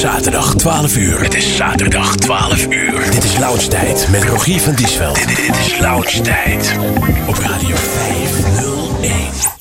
zaterdag 12 uur. Het is zaterdag 12 uur. Dit is Lounge met Rogier van Diesveld. Dit, dit is Lounge Tijd. Op Radio 501.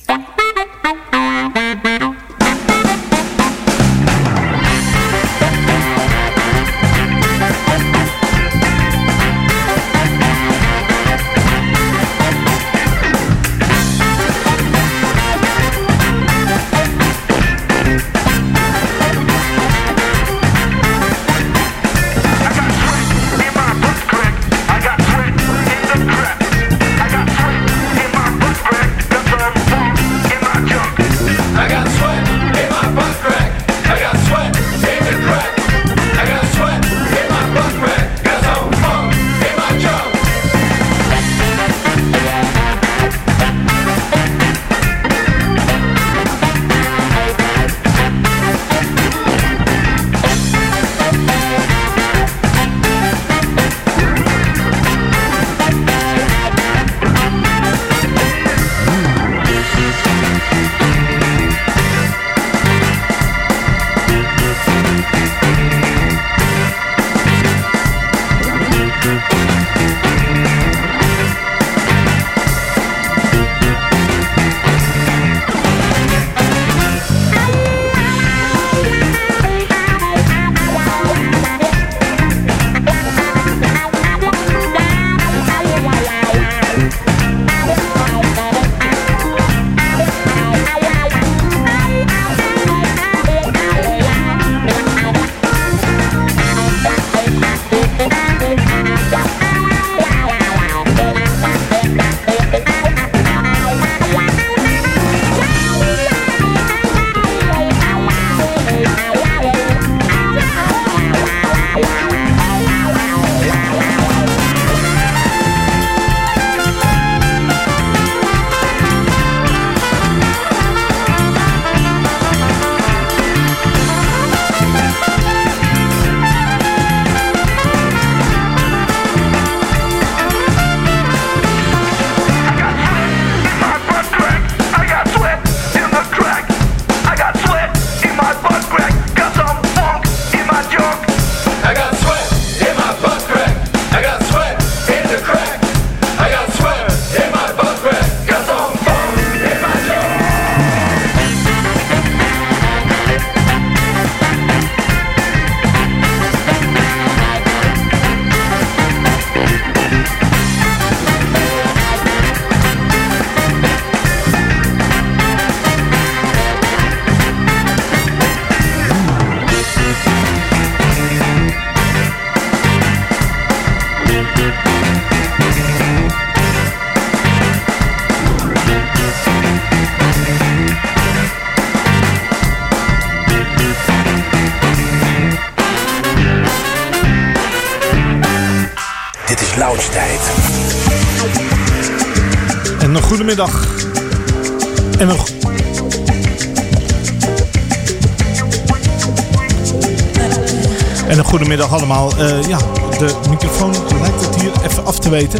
Allemaal. Uh, ja, de microfoon lijkt het hier even af te weten.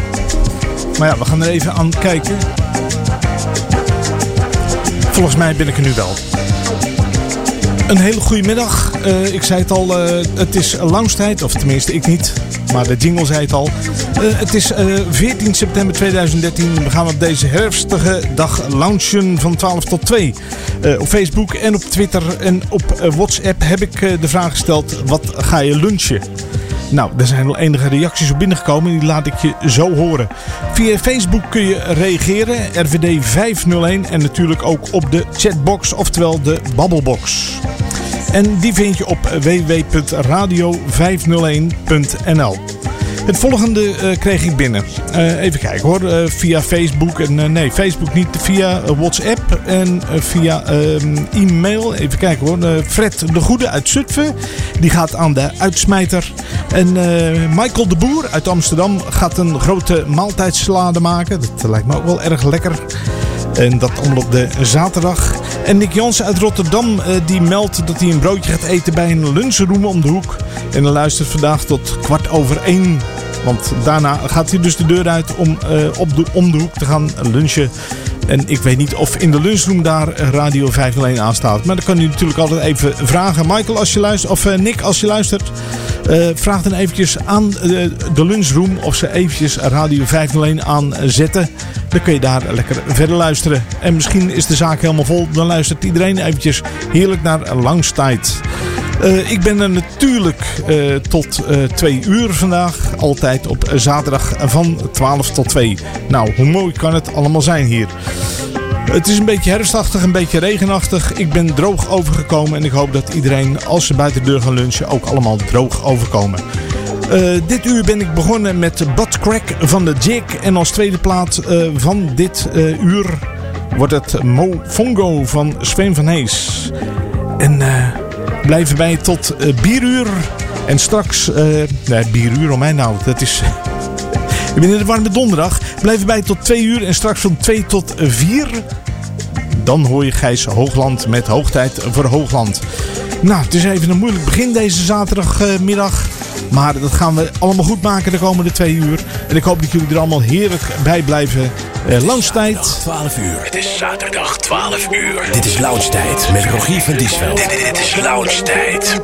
Maar ja, we gaan er even aan kijken. Volgens mij ben ik er nu wel. Een hele goede middag. Uh, ik zei het al, uh, het is langstijd. Of tenminste, ik niet. Maar de jingle zei het al. Uh, het is 14 eh, september 2013. We gaan op deze herfstige dag launchen van 12 tot 2. Uh, eh, op Facebook en op Twitter en op WhatsApp heb ik de vraag gesteld: wat ga je lunchen? Nou, er zijn wel enige reacties op binnengekomen. Die laat ik je zo horen. Via Facebook kun je reageren. RVD 501. En natuurlijk ook op de chatbox, oftewel de babbelbox. En die vind je op www.radio501.nl. Het volgende uh, kreeg ik binnen. Uh, even kijken hoor. Uh, via Facebook. En, nee, Facebook niet. Via WhatsApp en via ehm, e-mail. Even kijken hoor. Fred de Goede uit Zutphen. Die gaat aan de uitsmijter. En Michael de Boer uit Amsterdam gaat een grote maaltijdsalade maken. Dat lijkt me ook wel erg lekker. En dat allemaal op de zaterdag. En Nick Jansen uit Rotterdam uh, die meldt dat hij een broodje gaat eten bij een lunchroom om de hoek. En dan luistert vandaag tot kwart over één. Want daarna gaat hij dus de deur uit om uh, op de, om de hoek te gaan lunchen En ik weet niet of in de lunchroom daar Radio 501 aan staat. Maar dan kan u natuurlijk altijd even vragen. Michael, als je luistert, of Nick, als je luistert. Vraag dan eventjes aan de lunchroom of ze eventjes Radio 501 aanzetten. Dan kun je daar lekker verder luisteren. En misschien is de zaak helemaal vol. Dan luistert iedereen eventjes heerlijk naar Langstijd. Uh, ik ben er natuurlijk tot twee uur vandaag. Altijd op zaterdag van 12 tot 2. Nou, hoe mooi kan het allemaal zijn hier? Het is een beetje herfstachtig, een beetje regenachtig. Ik ben droog overgekomen en ik hoop dat iedereen als ze buiten de deur gaan lunchen ook allemaal droog overkomen. Uh, dit uur ben ik begonnen met Butt Crack van de Jig. En als tweede plaat uh, van dit uh, uur wordt het Mo Fongo van Sven van Hees. En blijven bij tot bieruur. En straks, nee, bieruur om mij nou, dat is... ben in de warme donderdag. Blijven bij tot 2 uur en straks van 2 tot 4. Dan hoor je Gijs Hoogland met Hoogtijd voor Hoogland. Nou, het is even een moeilijk begin deze zaterdagmiddag. Maar dat gaan we allemaal goed maken de komende twee uur. En ik hoop dat jullie er allemaal heerlijk bij blijven. Lounge-tijd. 12 uur. Het is zaterdag 12 uur. Dit is Lounge-tijd met Rogier van Diesveld. Dit, dit, dit is Lounge-tijd.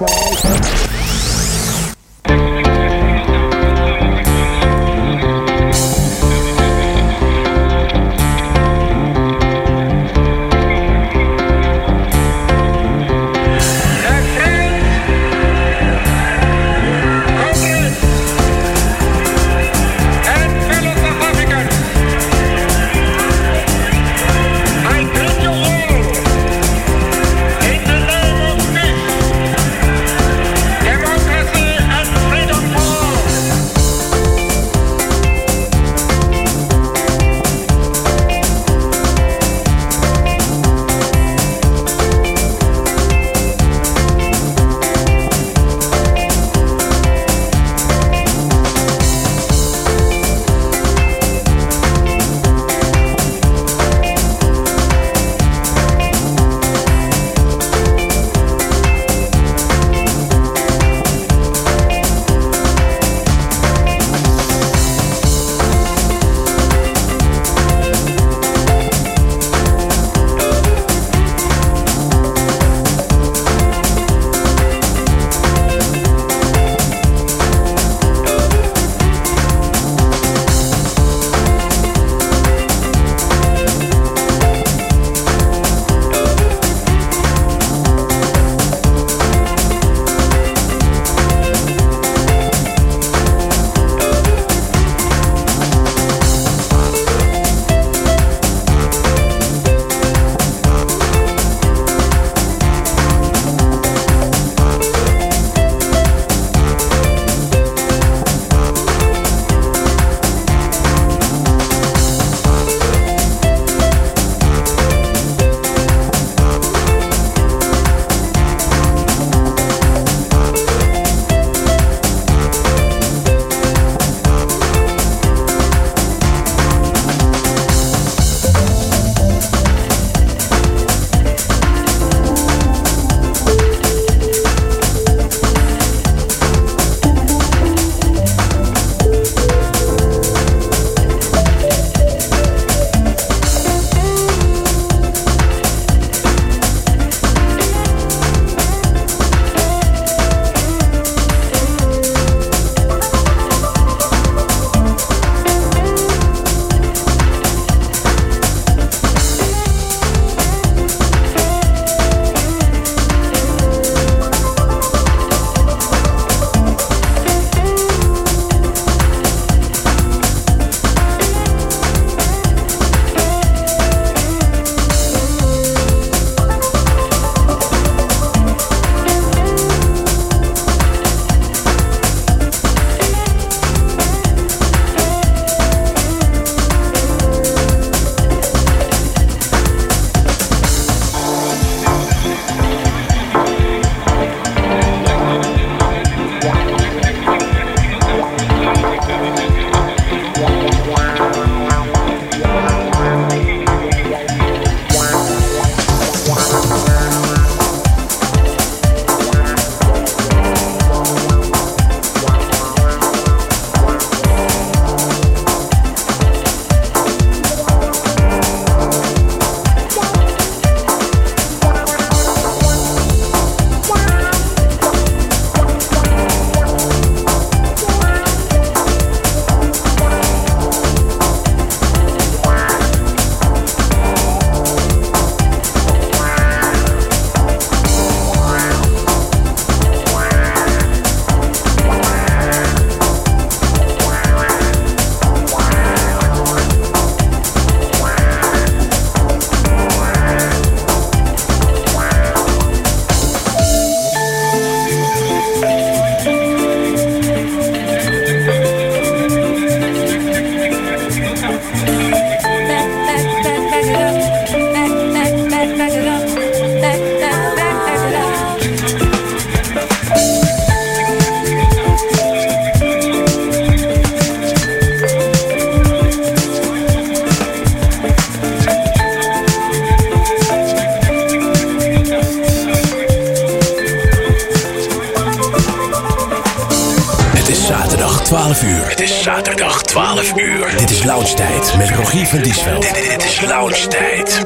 Uur. Het is zaterdag 12 uur. Dit is Lounge met Rogier van Diesveld. Dit, is Lounge Tijd.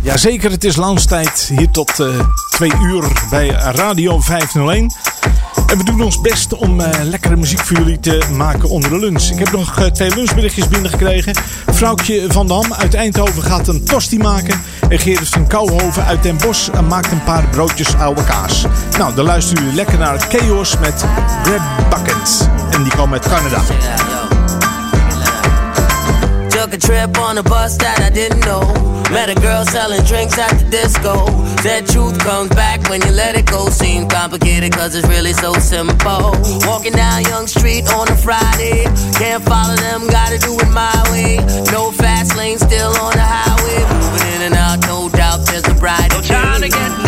Jazeker, het is Lounge hier tot uh, eh, 2 uur bij Radio 501. En we doen ons best om uh, lekkere muziek voor jullie te maken onder de lunch. Ik heb nog uh, twee lunchberichtjes binnengekregen. Vrouwtje van Dam uit Eindhoven gaat een tosti maken. En Gerrit van Kouwhoven uit Den Bosch maakt een paar broodjes oude kaas. Nou, dan luisteren jullie lekker naar Chaos met Grab Bucket. En die komen uit Canada. Took a trip on a bus that I didn't know. Met a girl selling drinks at the disco. That truth comes back when you let it go. Seems complicated cause it's really so simple. Walking down Young Street on a Friday. Can't follow them, gotta do it my way. No fast lane, still on the highway. Moving in and out, no doubt there's a bride. No time to get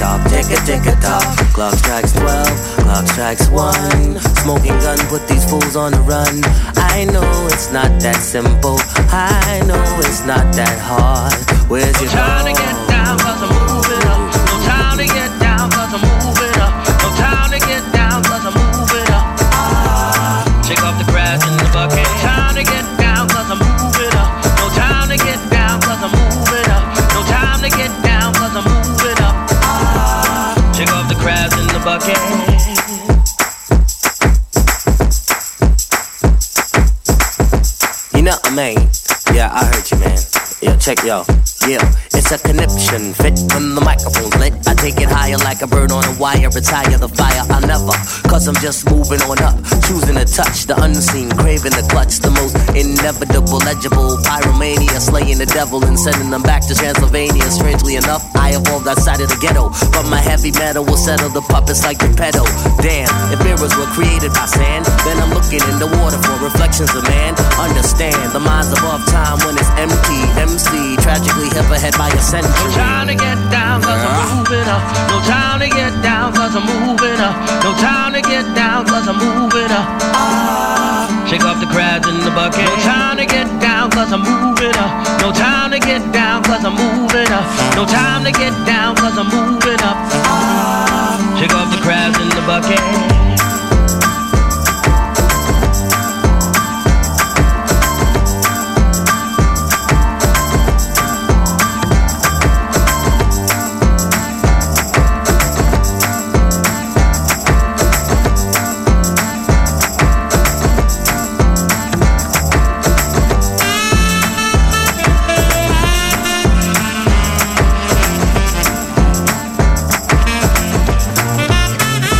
a tick a tick a tock. Clock strikes 12, clock strikes 1. Smoking gun, put these fools on the run. I know it's not that simple. I know it's not that hard. Where's your time to get down, cause I'm moving up. No time to get down, cause I'm moving check yo. Yeah, it's a conniption fit when the microphone's lit. I take it higher like a bird on a wire. Retire the fire, I never. Cause I'm just moving on up. Choosing to touch the unseen, craving the clutch. The most inevitable, legible. Pyromania, slaying the devil and sending them back to Transylvania. Strangely enough, I evolved outside of the ghetto. But my heavy metal will settle the puppets like the pedo. Damn, if mirrors were created by sand, then I'm looking in the water for reflections of man. Understand, the mind's above time when it's empty. MC, tragically hip ahead by a century. No time to get down, cause I'm moving up. No time to get down, cause I'm moving up. No time to get down, cause I'm moving up. Shake off the crabs in the bucket. No time to get down, cause I'm moving up. No time to get down, cause I'm moving up. No time to get down, cause I'm moving up. Shake off the crabs in the bucket.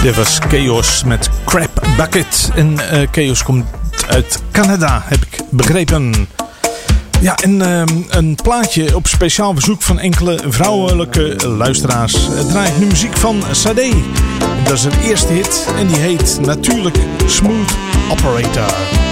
Dit was Chaos met Crap Bucket. En uh, Chaos komt uit Canada, heb ik begrepen. Ja, en uh, een plaatje op speciaal verzoek van enkele vrouwelijke luisteraars. Het draait nu muziek van Sade. Dat is een eerste hit en die heet natuurlijk Smooth Operator.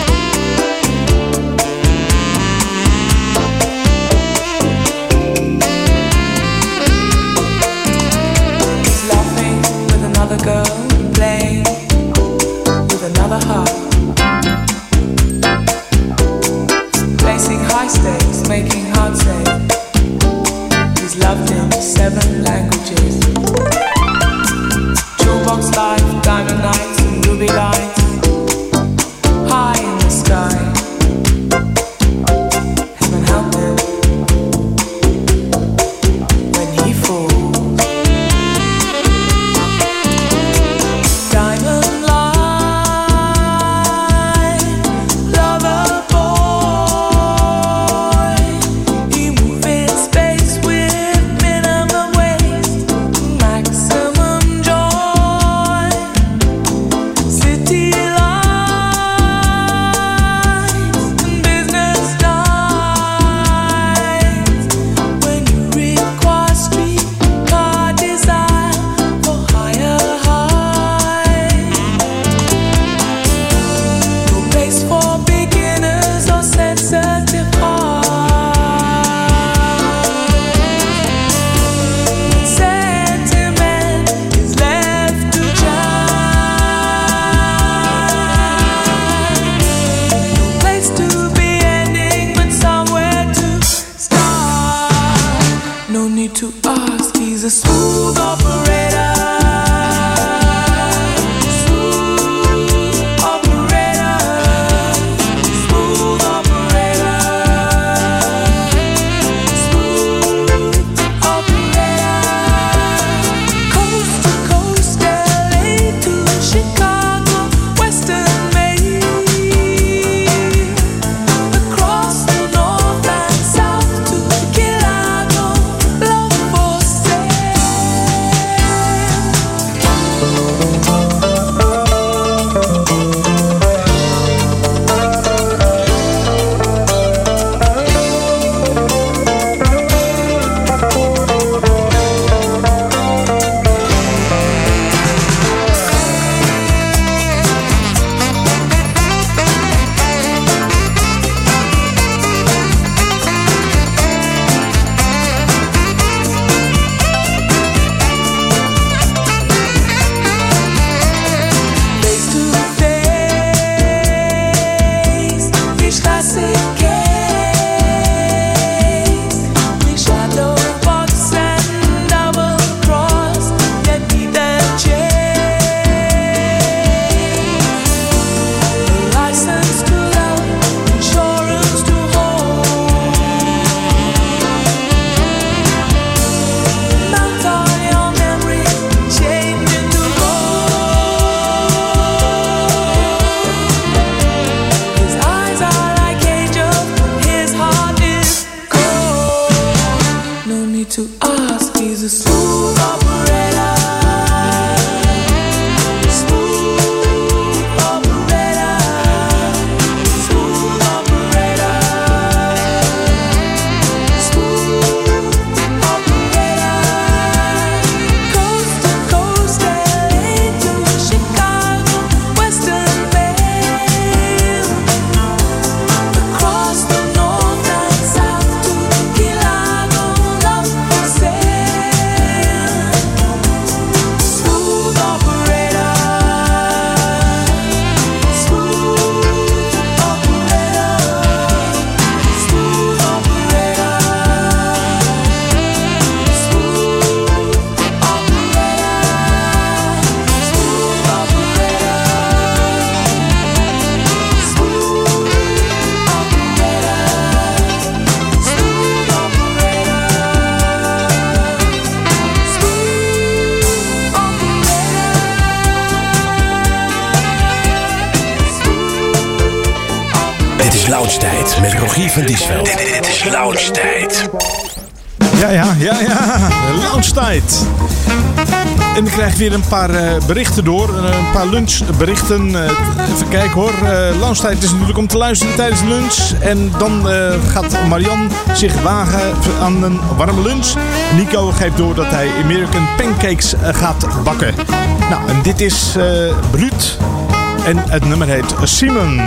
to ask is a smooth. Van Diesveld. Dit, is Lounge Tijd. Ja, ja, ja, ja. Lounge Tijd. En ik krijg weer een paar uh, berichten door. Uh, een paar lunchberichten. Uh, even kijken hoor. Uh, Lounge Tijd is natuurlijk om te luisteren tijdens lunch. En dan gaat Marian zich wagen aan een warme lunch. Nico geeft door dat hij American Pancakes gaat bakken. Nou, en dit is Bruut. En het nummer heet Simon.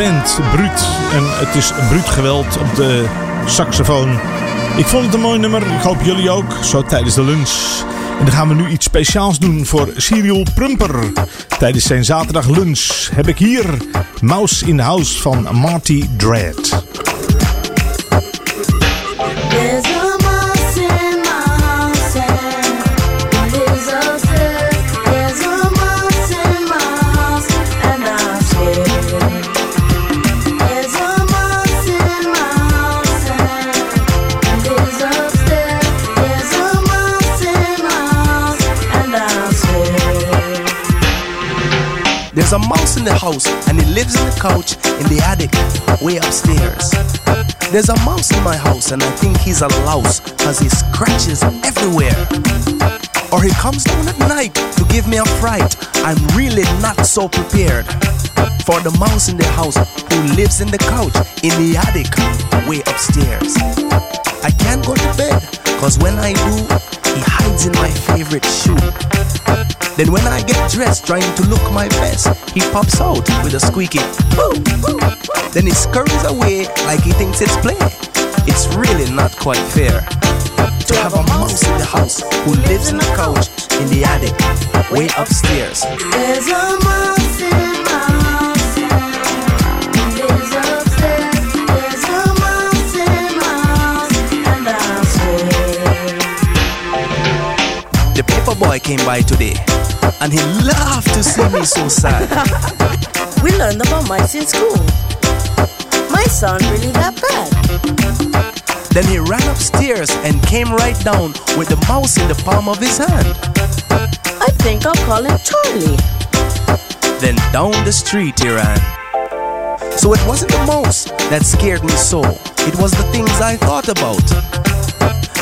Band. Bruut. En het is Bruut geweld op de saxofoon. Ik vond het een mooi nummer. Ik hoop jullie ook. Zo tijdens de lunch. En dan gaan we nu iets speciaals doen voor Cyril Prumper. Tijdens zijn zaterdag lunch heb ik hier Mouse in House van Marty Dread. There's a mouse in the house and he lives in the couch in the attic way upstairs. There's a mouse in my house and I think he's a louse cause he scratches everywhere. Or he comes down at night to give me a fright. I'm really not so prepared for the mouse in the house who lives in the couch in the attic way upstairs. I can't go to bed cause when I do, he hides in my favorite shoe. Then when I get dressed trying to look my best, he pops out with a squeaky boo, boo. Then he scurries away like he thinks it's play. It's really not quite fair to have a mouse in the house who lives in the couch in the attic way upstairs. There's a mouse in my house. Lives upstairs. There's a mouse in my house, and I swear. The paper boy came by today and he laughed to see me so sad. we learned about mice in school. Mice aren't really that bad. Then he ran upstairs and came right down with the mouse in the palm of his hand. I think I'll call him Charlie. Then down the street he ran. So it wasn't the mouse that scared me so, it was the things I thought about.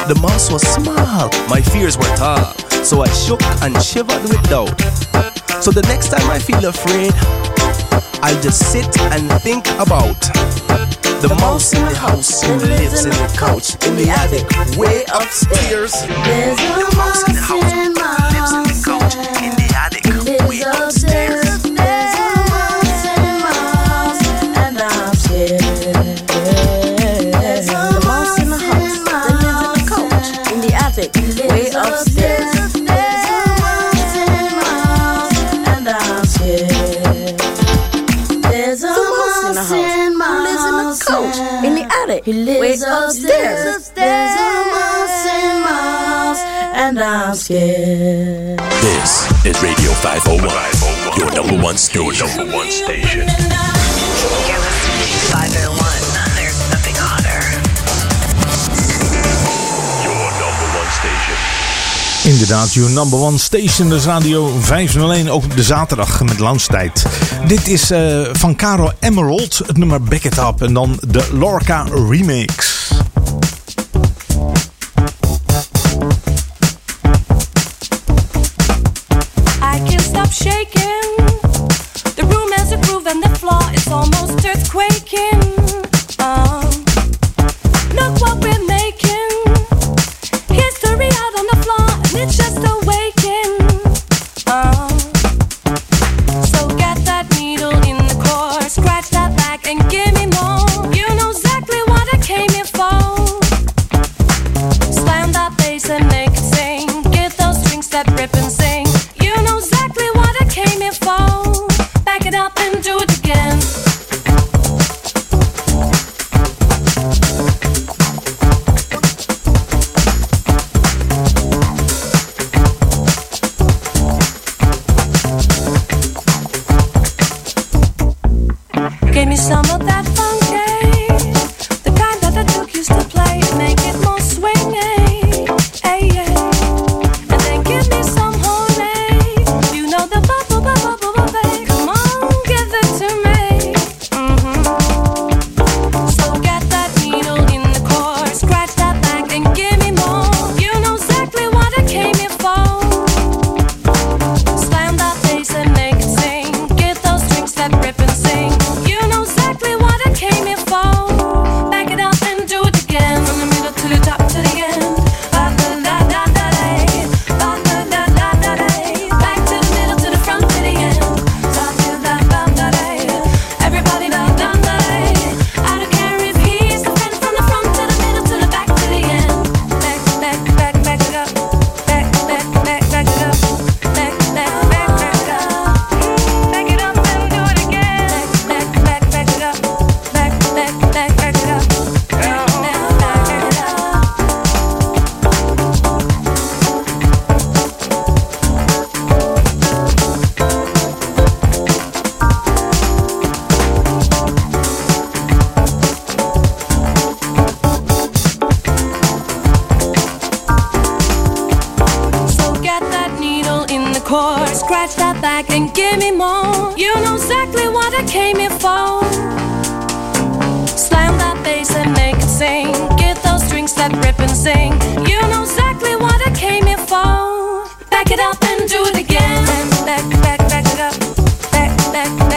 The mouse was small, my fears were tall. So I shook and shivered with doubt. So the next time I feel afraid, I'll just sit and think about the mouse in the house who lives in the couch in the attic way upstairs. There's a mouse in the house who lives in the couch in the attic way upstairs. Attic. He lives upstairs. upstairs. There's a mouse in my house, and I'm scared. This is Radio 501, your number one station. Your number one station. Inderdaad, your number one station, dus Radio 501, ook op de zaterdag met lunchtijd. Dit is uh, van Caro Emerald, het nummer Back It Up en dan de Lorca Remix. I can't stop shaking. And give me more. You know exactly what I came here for. Slam that bass and make it sing. Get those strings that rip and sing. You know exactly what I came here for. Back it up and do it again. Back, back, back it up. Back, back,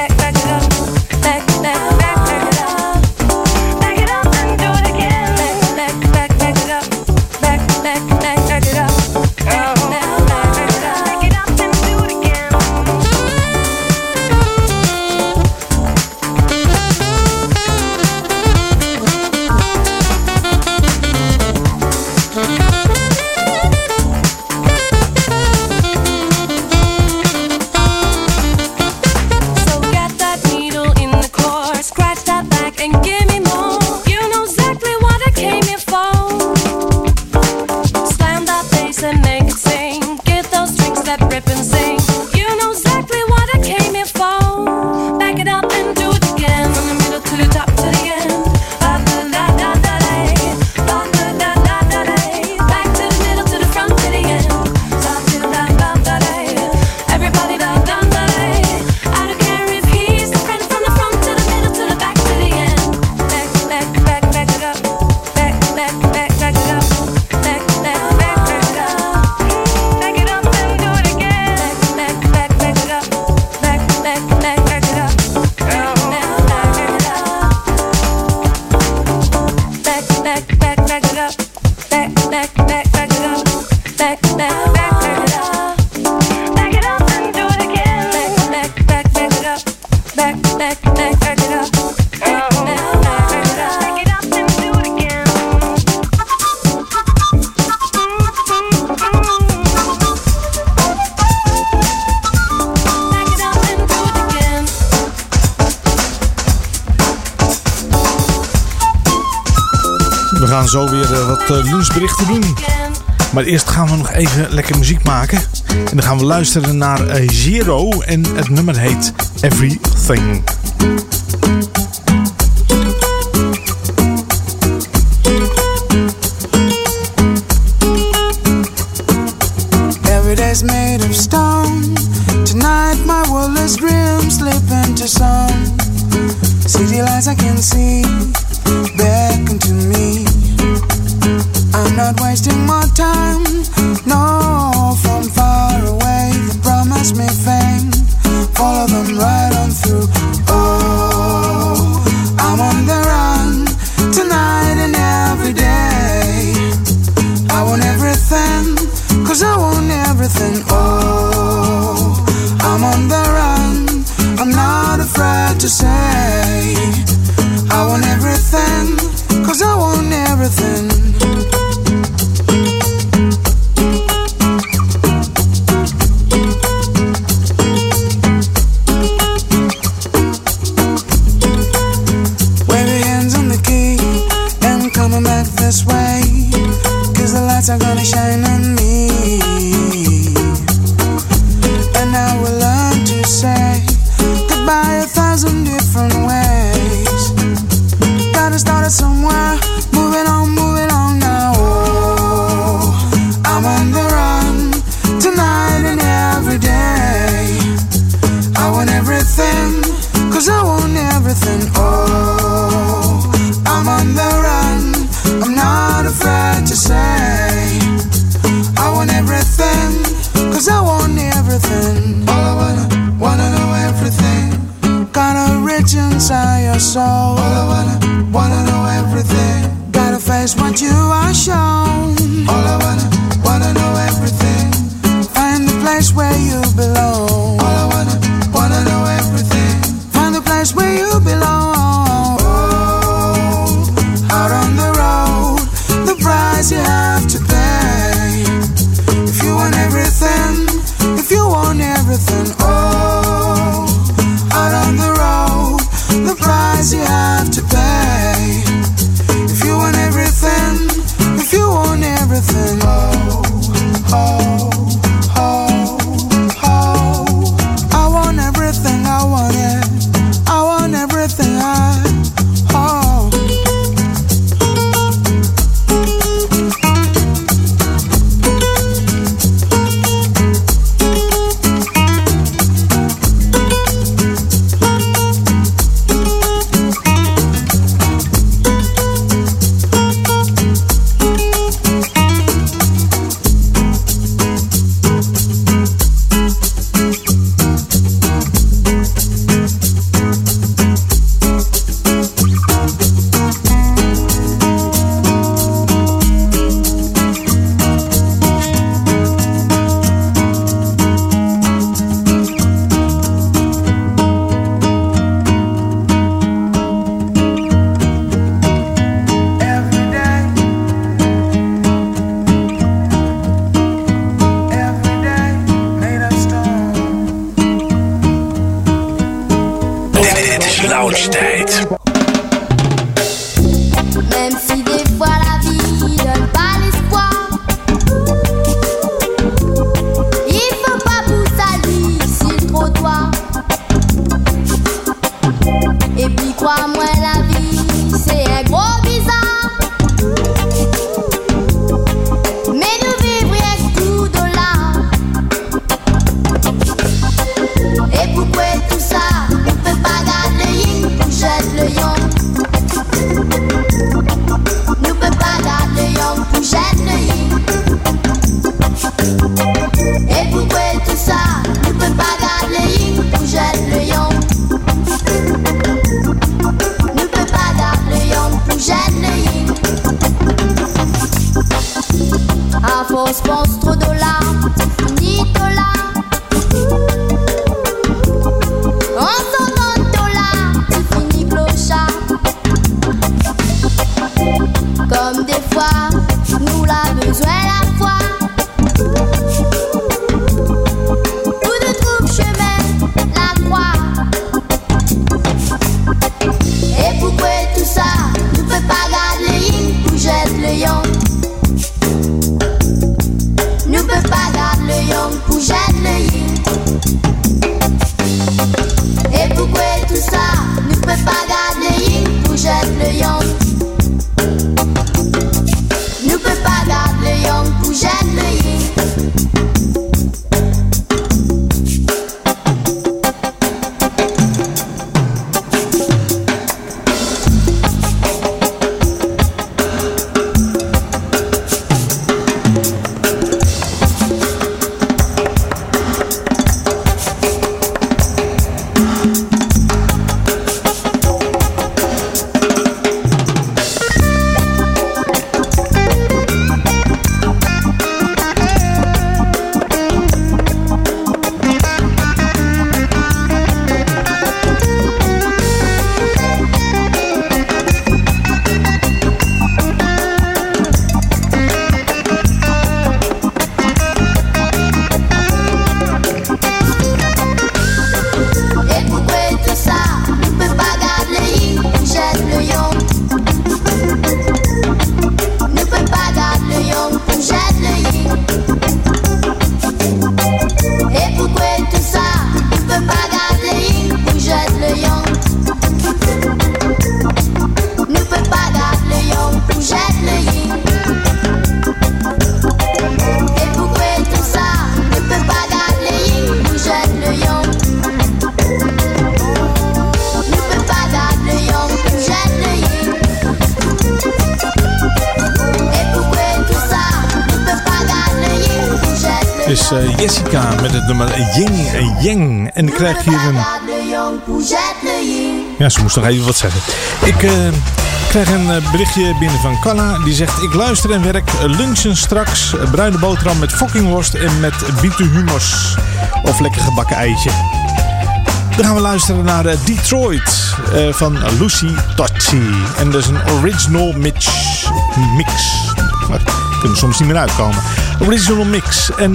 lunchberichten doen. Maar eerst gaan we nog even lekker muziek maken. En dan gaan we luisteren naar eh, Zero. En het nummer heet Everything. Somewhere. Moving on, moving on now. Oh, I'm on the run tonight and every day. I want everything, cause I want everything. Oh, I'm on the run, I'm not afraid to say. I want everything, cause I want everything. All I wanna, wanna know everything. Got a rich inside your soul. All I wanna, wanna know everything. Gotta face what you are shown. All I wanna, wanna know everything. Find the place where you belong. All I wanna, wanna know everything. Find the place where you belong. Oh, out on the road, the price you have to pay. If you want everything, if you want everything, oh, out on the road, the price you have to oh, oh. hier een... Ja, ze moest nog even wat zeggen. Ik eh, krijg een eh, berichtje binnen van Canna. Die zegt, ik luister en werk. Eh, lunchen straks. Bruine boterham met fokkingworst en met hummus Of lekker gebakken eitje. Dan gaan we luisteren naar Detroit van Lucy Tocci. En dat is een original mix. mix. Maar, kunnen soms niet meer uitkomen. Original mix. En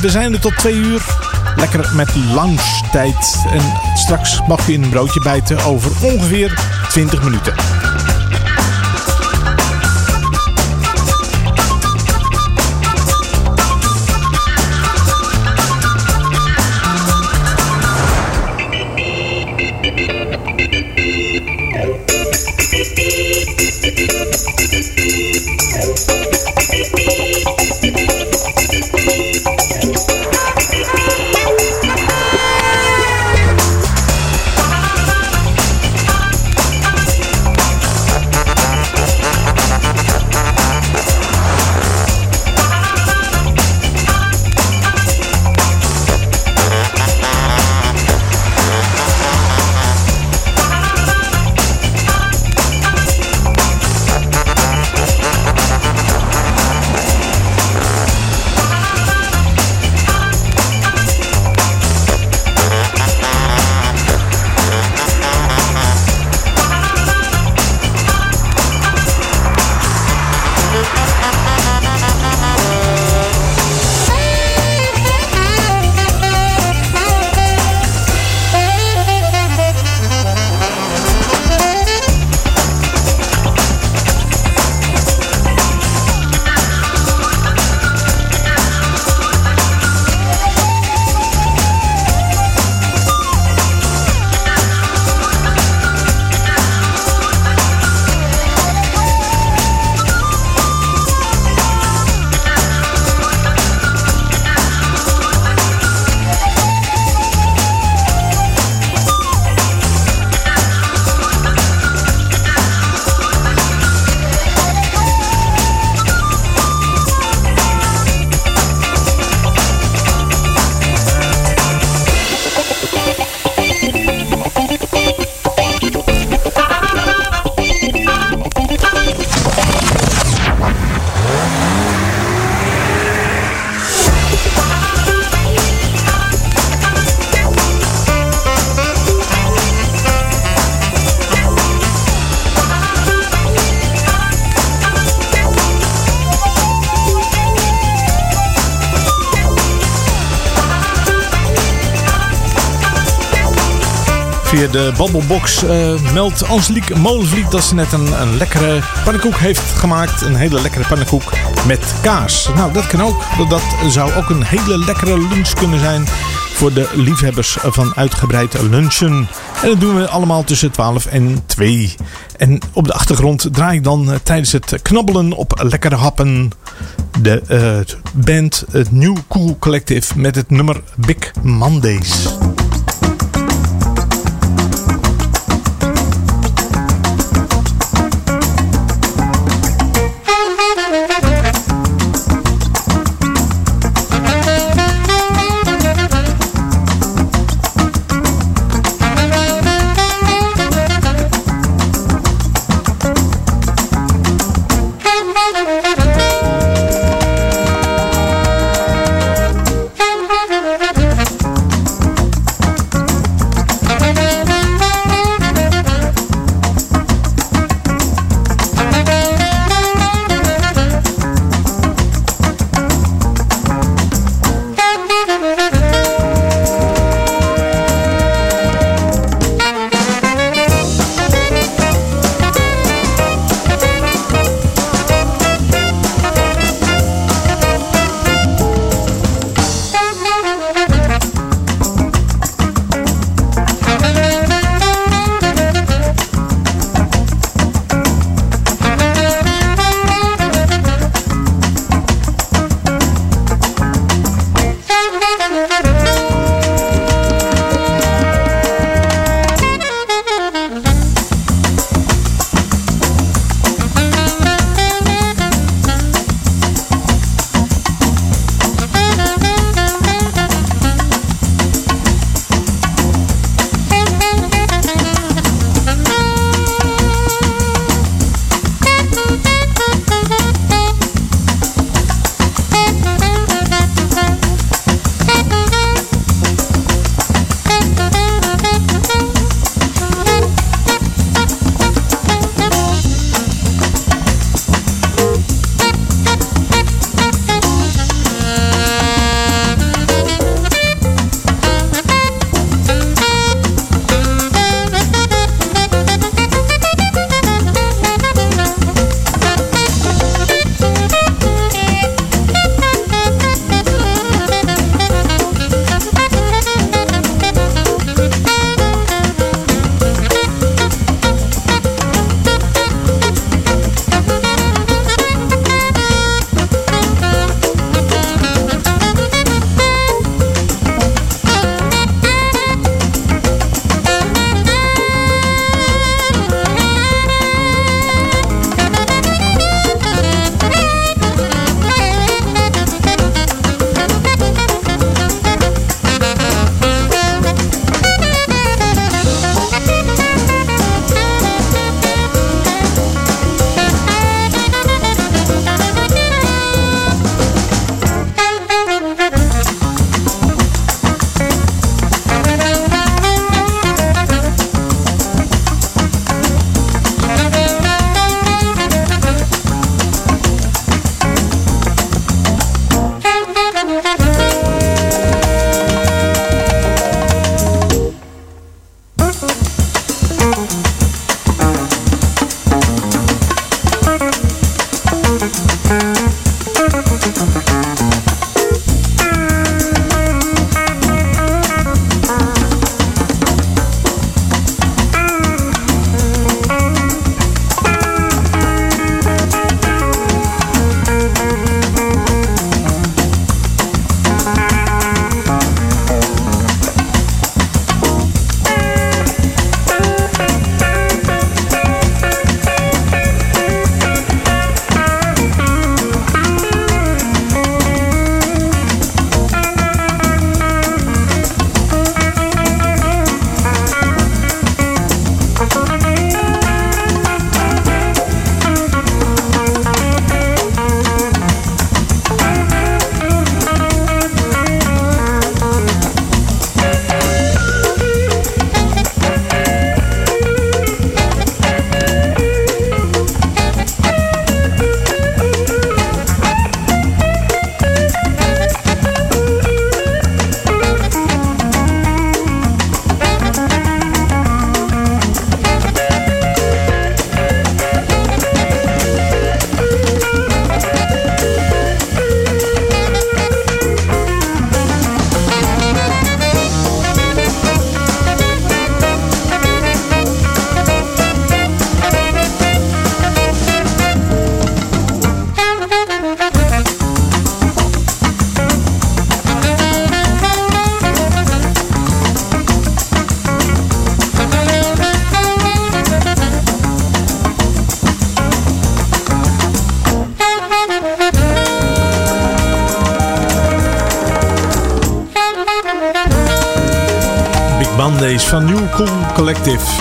we zijn er tot twee uur. Lekker met lunchtijd. En straks mag je in een broodje bijten over ongeveer 20 minuten. De babbelbox eh, meldt Angelique Molenvliet dat ze net een, een lekkere pannenkoek heeft gemaakt. Een hele lekkere pannenkoek met kaas. Nou, dat kan ook. Dat- zou ook een hele lekkere lunch kunnen zijn voor de liefhebbers van uitgebreid lunchen. En dat doen we allemaal tussen 12 en 2. En op de achtergrond draai ik dan eh, tijdens het knabbelen op lekkere happen de eh, band het New Cool Collective met het nummer Big Mondays.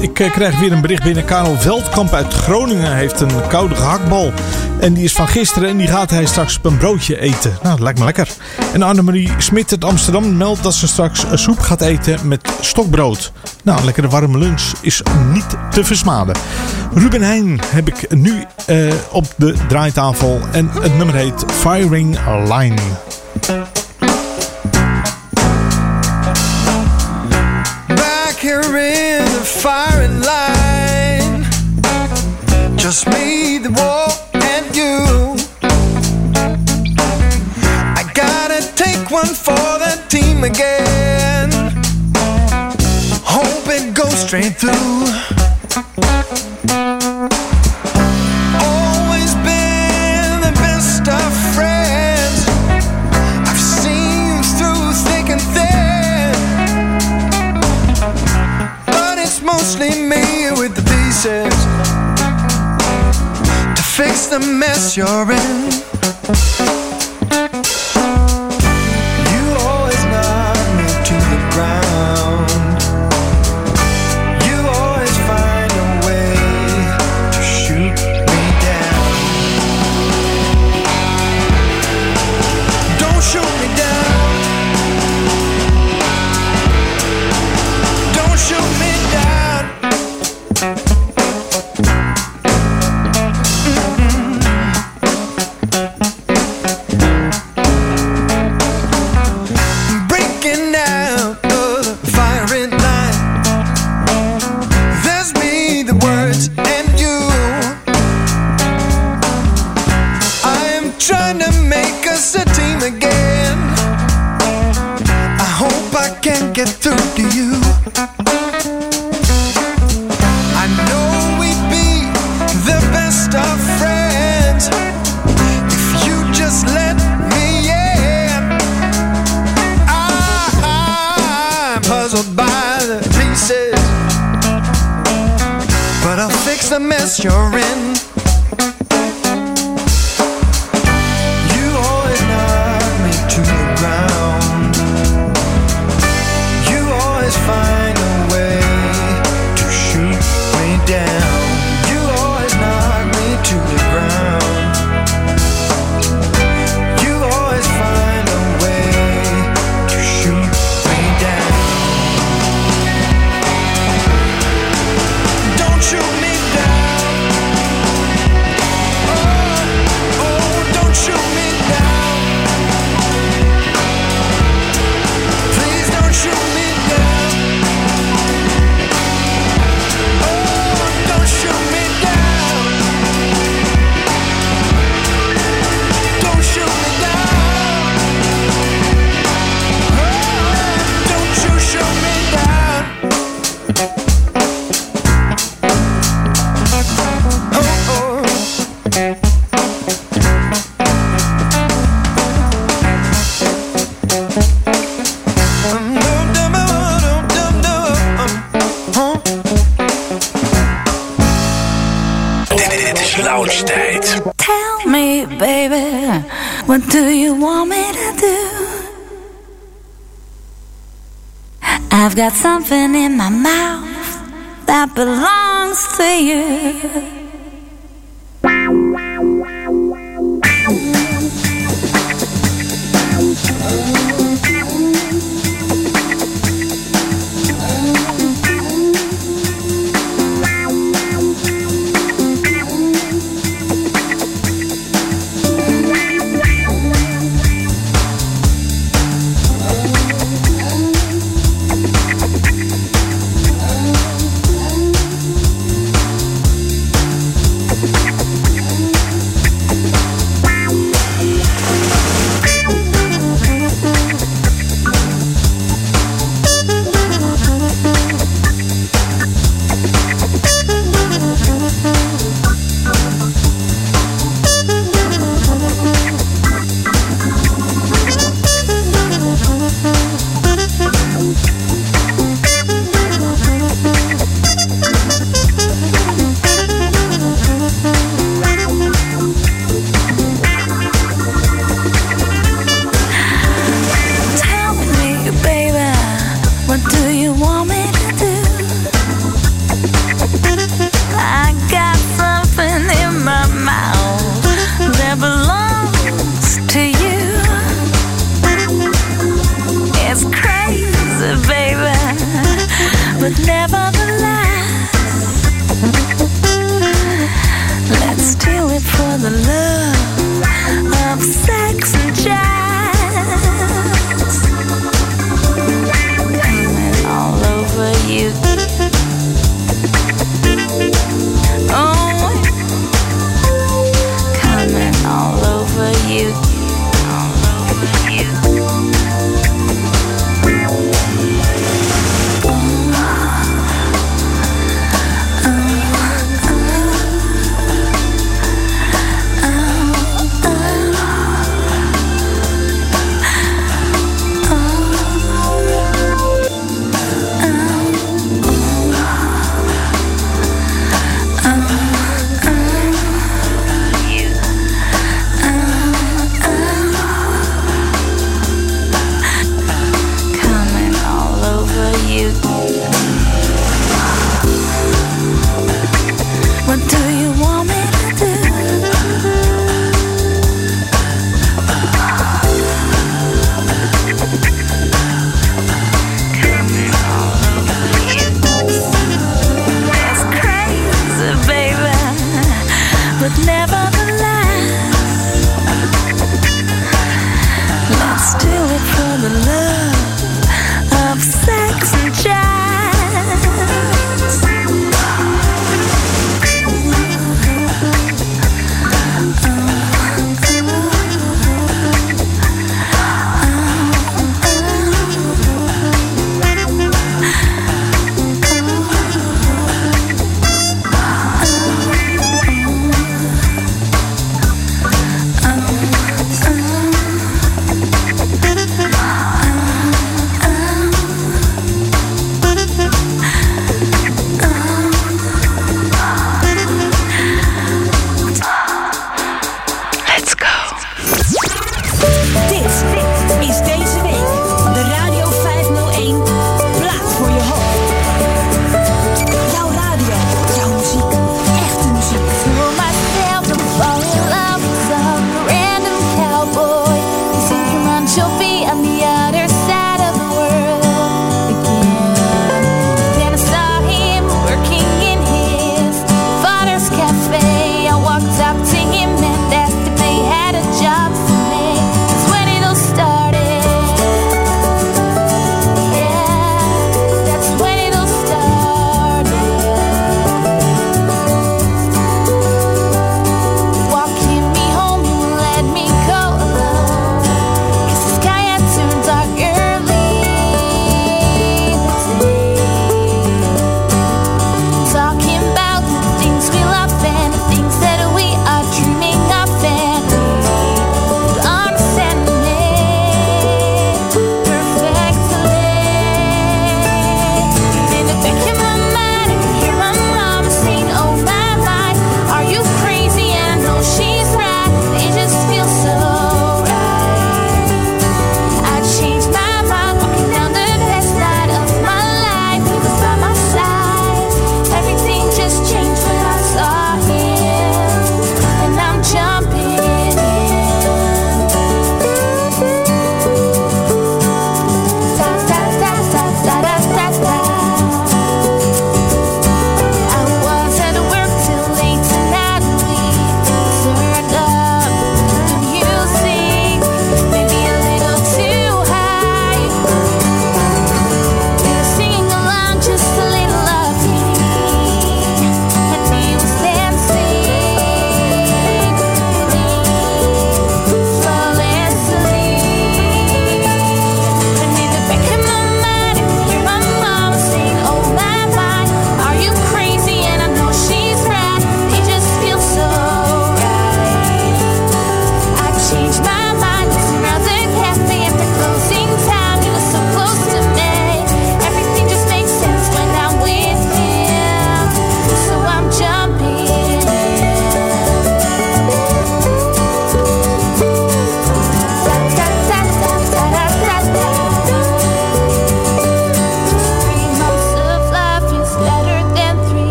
Ik eh, krijg weer een bericht binnen. Karel Veldkamp uit Groningen heeft een koude gehaktbal. En die is van gisteren en die gaat hij straks op een broodje eten. Nou, dat lijkt me lekker. En Annemarie Smit uit Amsterdam meldt dat ze straks soep gaat eten met stokbrood. Nou, een lekkere warme lunch is niet te versmaden. Ruben Heijn heb ik nu eh, op de draaitafel. En het nummer heet Firing Line. Gotta one for the team again. Hope it goes straight through. Always been the best of friends. I've seen through thick and thin. But it's mostly me with the pieces to fix the mess you're in. I've got something in my mouth that belongs to you.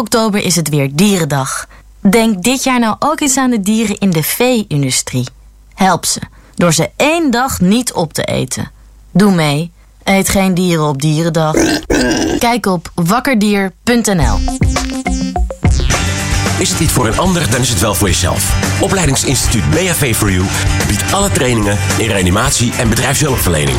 Oktober is het weer Dierendag. Denk dit jaar nou ook eens aan de dieren in de vee-industrie. Help ze, door ze één dag niet op te eten. Doe mee. Eet geen dieren op Dierendag. Kijk op wakkerdier.nl. Is het niet voor een ander, dan is het wel voor jezelf. Opleidingsinstituut BHV for You biedt alle trainingen in reanimatie en bedrijfshulpverlening.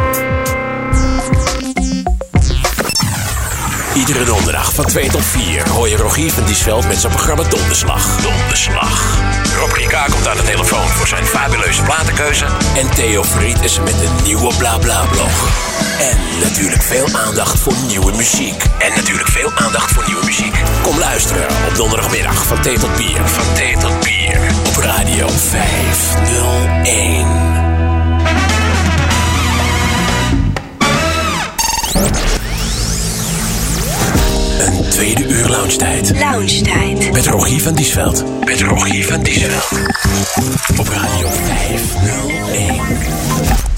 Iedere donderdag van 2 tot 4 hoor je Rogier van Diesveld met zijn programma Donderslag. Donderslag. Rob Rika komt aan de telefoon voor zijn fabuleuze platenkeuze. En Theo Fried is met een nieuwe BlaBla-blog. En natuurlijk veel aandacht voor nieuwe muziek. En natuurlijk veel aandacht voor nieuwe muziek. Kom luisteren op donderdagmiddag van thee tot bier. Van thee tot bier. Op Radio 501. Tweede uur lounge-tijd. Lounge-tijd. Met Rogier van Diesveld. Met Rogier van Diesveld. Op Radio 501.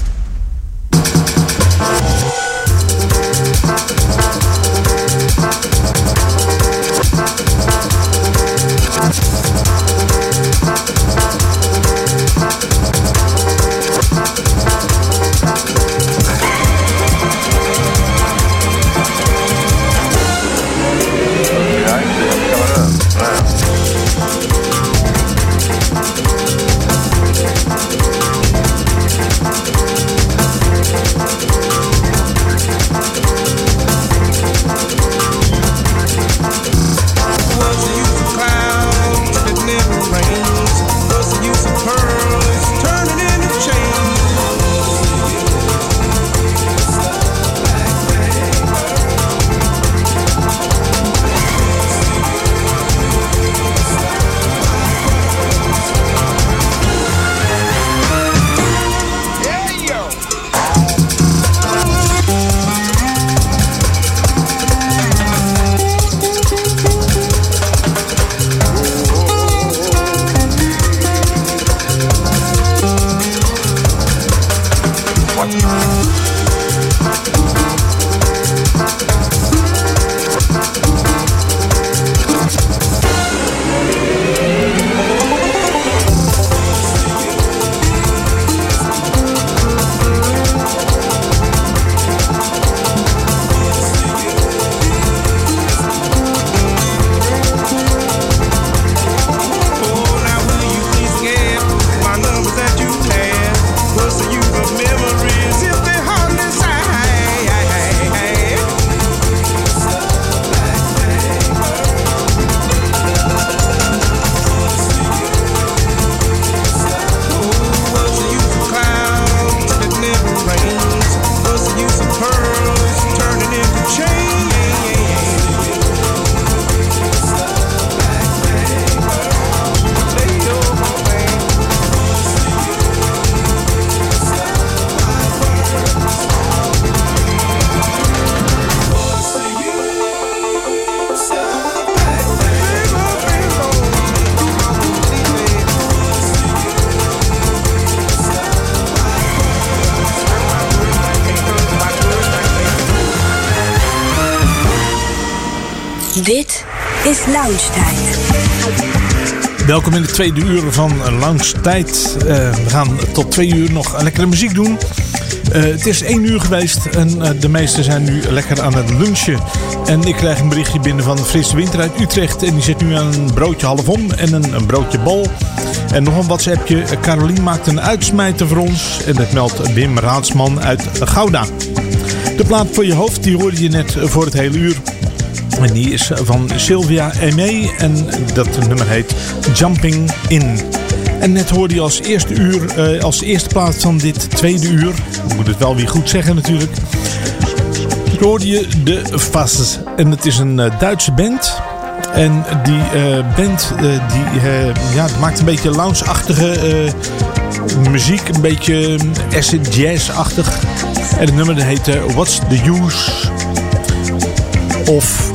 Dit is Lounge Tijd. Welkom in de tweede uur van Lounge Tijd. Eh, we gaan tot twee uur nog lekkere muziek doen. Eh, het is 1 uur geweest en eh, de meesten zijn nu lekker aan het lunchen. En ik krijg een berichtje binnen van Frisse Winter uit Utrecht. En die zit nu aan een broodje half om en een, een broodje bol. En nog een WhatsAppje. Carolien maakt een uitsmijter voor ons. En dat meldt Wim Raadsman uit Gouda. De plaat voor je hoofd, die hoorde je net voor het hele uur. En die is van Sylvia Aimee en dat nummer heet Jumping In. En net hoorde je als eerste, uur, eh, als eerste plaat van dit tweede uur, ik moet het wel weer goed zeggen natuurlijk, hoorde je de Fasses. En het is een eh, Duitse band. En die eh, band die, ja, maakt een beetje lounge-achtige muziek, een beetje acid jazz-achtig. En het nummer heet What's the Use of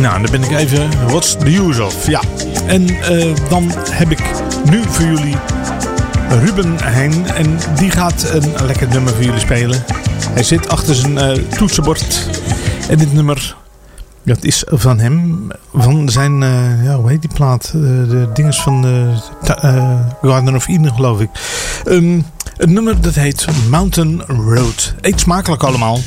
nou, dan ben ik even. What's the use of? Ja. En eh, dan heb ik nu voor jullie Ruben Heijn. En die gaat een lekker nummer voor jullie spelen. Hij zit achter zijn eh, toetsenbord. En dit nummer. Dat is van hem. Van zijn. eh, ja, hoe heet die plaat? De dinges van. Uh, Garden of Eden, geloof ik. Ehm, het nummer dat heet Mountain Road. Eet smakelijk allemaal.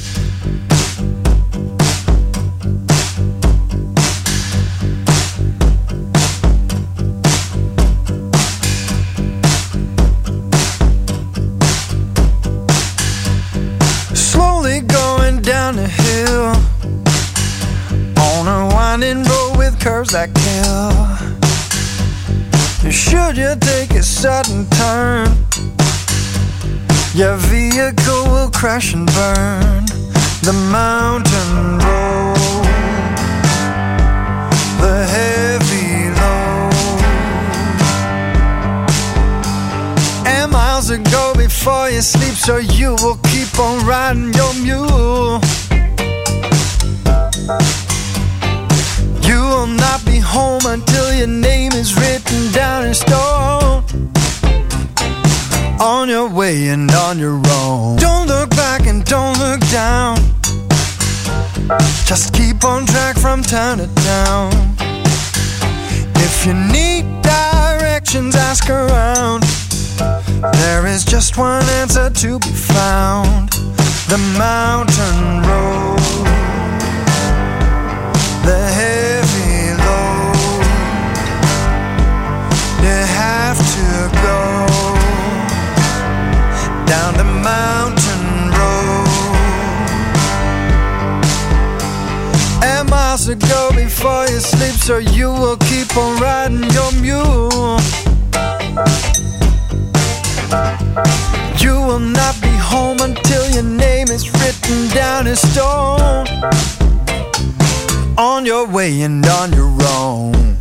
Curves that kill. Should you take a sudden turn, your vehicle will crash and burn. The mountain road, the heavy load, and miles to go before you sleep, so you will keep on riding your mule. You will not be home until your name is written down in stone. On your way and on your own. Don't look back and don't look down. Just keep on track from town to town. If you need directions, ask around. There is just one answer to be found the mountain road, so go down the mountain road. A mile to go before your sleeps or you will keep on riding your mule. You will not be home until your name is written down in stone. On your way and on your own.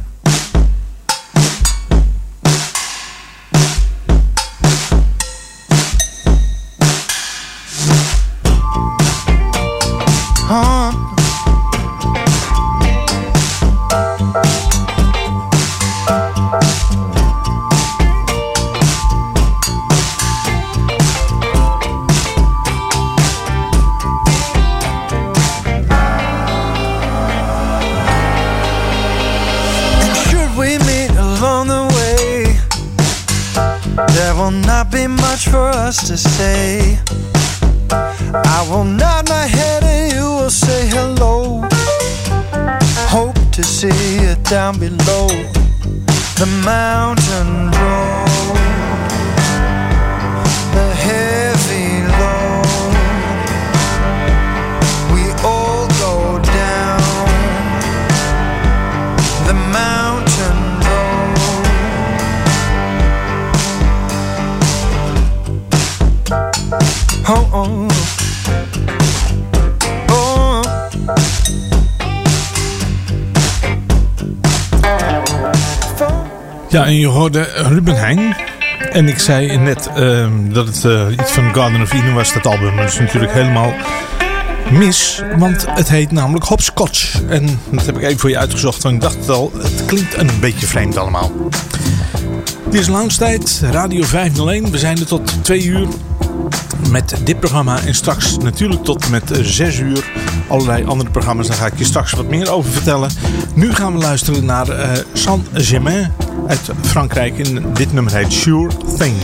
Ruben Heijn. En ik zei net ehm, dat het eh, iets van Garden of Eden was, dat album. Dat is natuurlijk helemaal mis, want het heet namelijk Hopscotch. En dat heb ik even voor je uitgezocht, want ik dacht het al, het klinkt een beetje vreemd allemaal. Dit is Lounge Tijd, Radio 501. We zijn er tot 2 uur met dit programma. En straks natuurlijk tot met 6 uur allerlei andere programma's. Daar ga ik je straks wat meer over vertellen. Nu gaan we luisteren naar eh Saint-Germain uit Frankrijk. En dit nummer heet Sure Thing.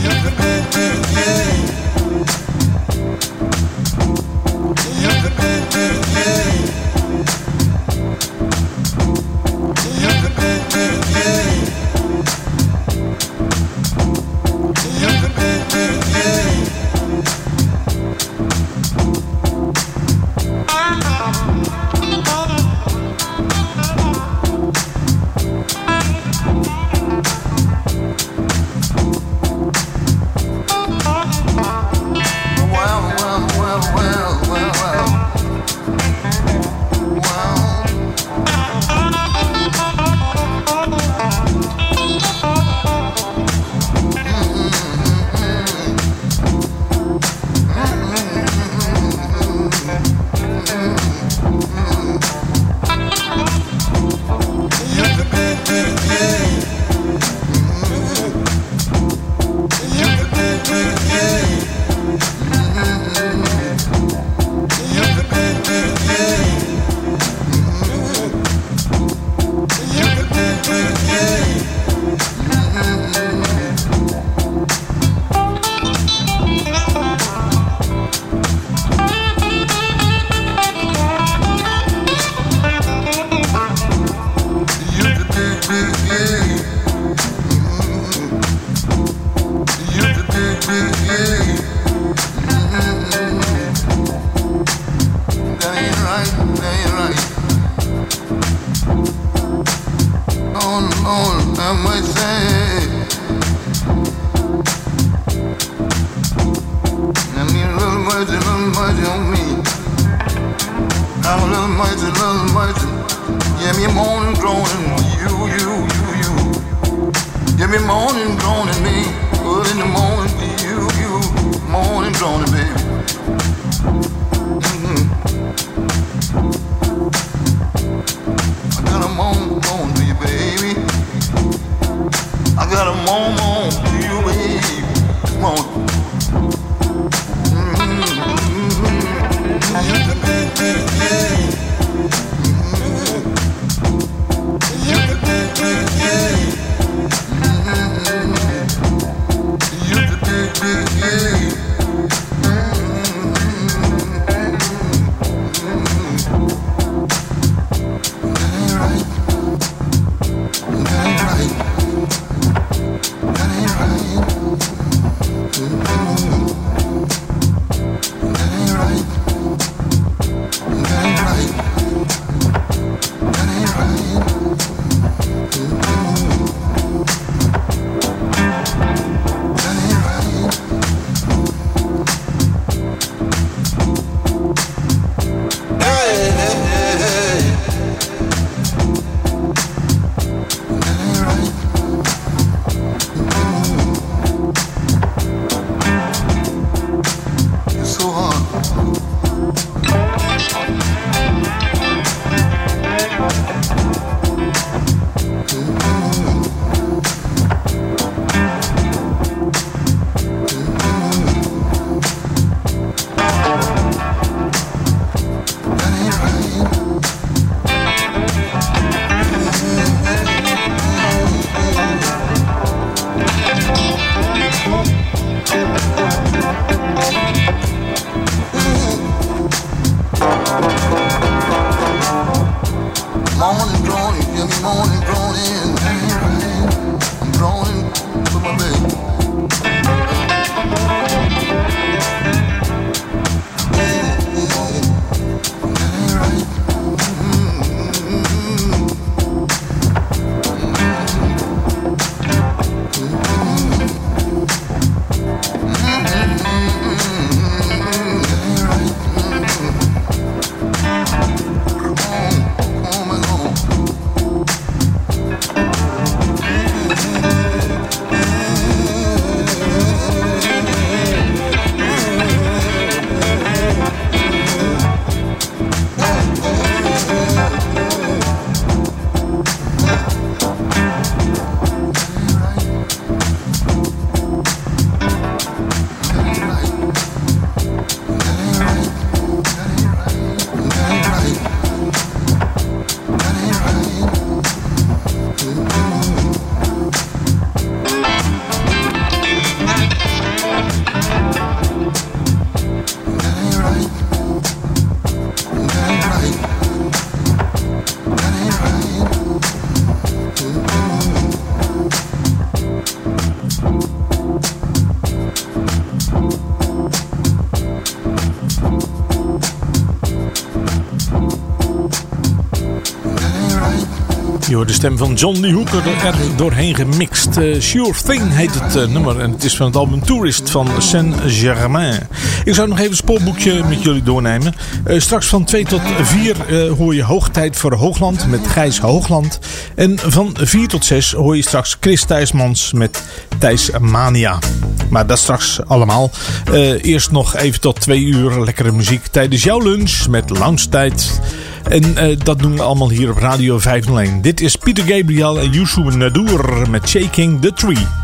Yeah, me moaning, groaning, you, you, you, you. Yeah, me moaning, groaning, me. Good in the morning, you, you. Moaning, groaning, baby. Mhm. I got a moan, moan to you, baby. I got a moan, moan to you, baby. On. It's Hoort de stem van John Lee Hooker er doorheen gemixt. Eh, sure Thing heet het eh, nummer en het is van het album Tourist van Saint-Germain. Ik zou nog even het spoorboekje met jullie doornemen. Eh, straks van 2 tot 4 eh, hoor je Hoogtijd voor Hoogland met Gijs Hoogland. En van 4 tot 6 hoor je straks Chris Thijsmans met Thijs Mania. Maar dat straks allemaal. Eerst nog even tot 2 uur lekkere muziek tijdens jouw lunch met Lounge Tijd. En eh, dat doen we allemaal hier op Radio 501. Dit is Pieter Gabriel en Yusuf Nadur met Shaking the Tree.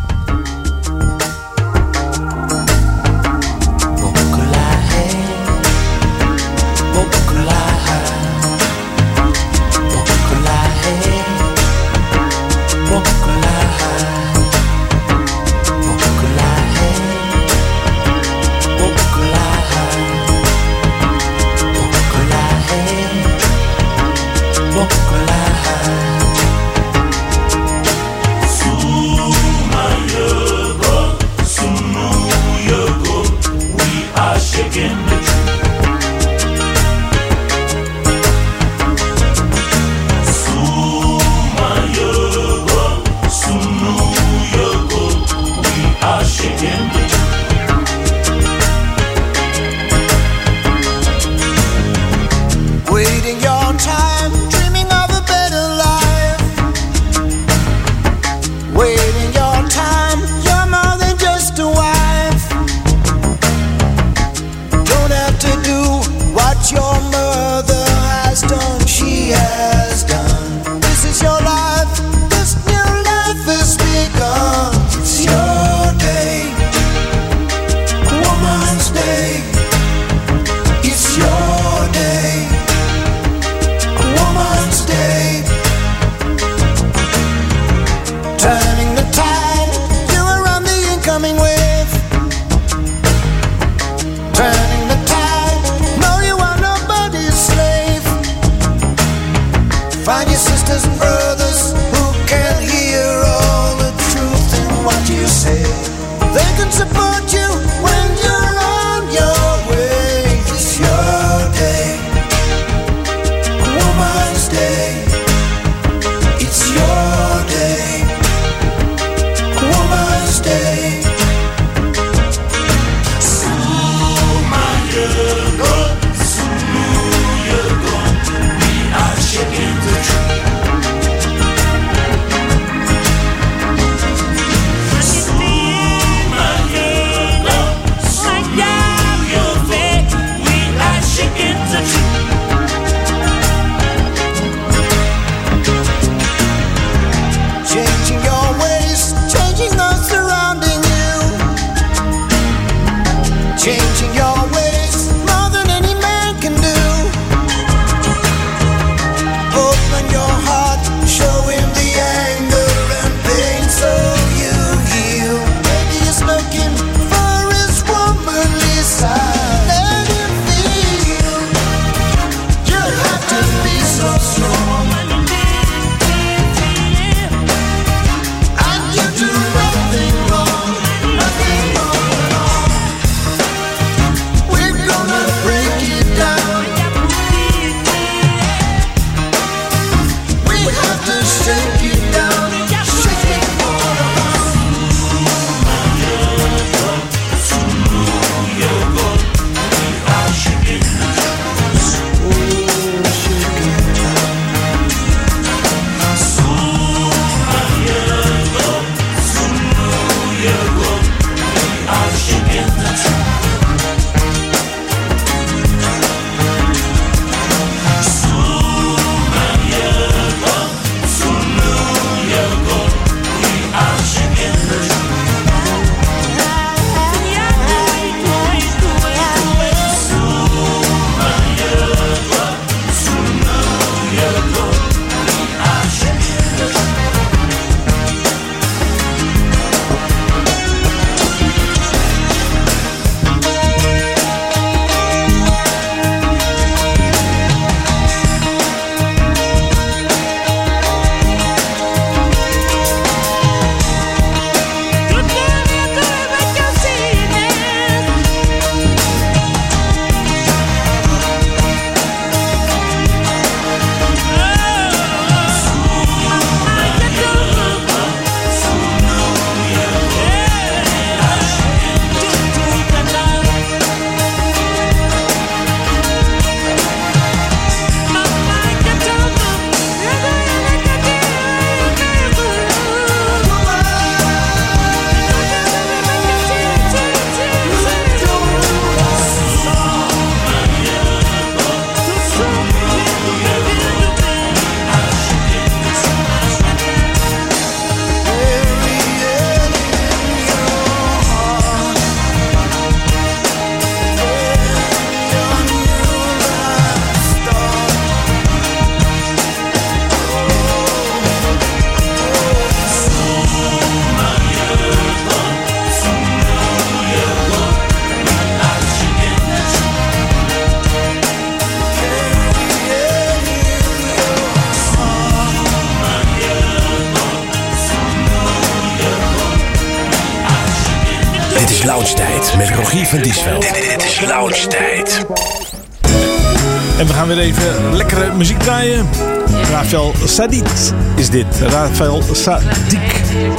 Sadiq is dit. Rafael Sadiq,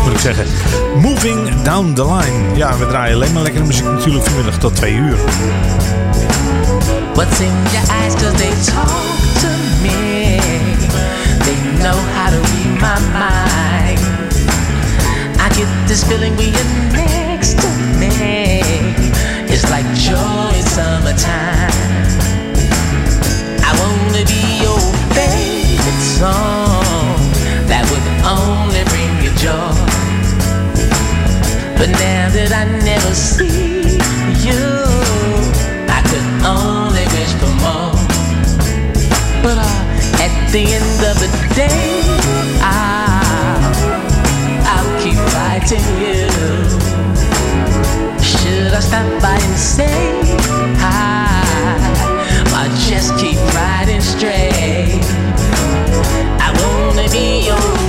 moet ik zeggen. Moving Down the Line. Ja, we draaien alleen maar lekkere muziek natuurlijk vanmiddag tot twee uur. What's in your eyes, cause they talk to me. They know how to read my mind. I get this feeling when you're next to me. It's like joy in summertime. I never see you, I could only wish for more. But uh, at the end of the day, I'll, I'll keep fighting you. Should I stop by and say hi? Or just keep riding straight? I wanna be your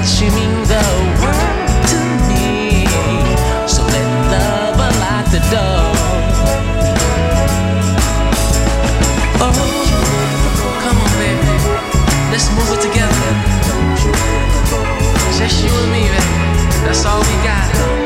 that you mean the world to me. So let love unlock the door. Oh, come on, baby, let's move it together. Just you and me, baby. That's all we got.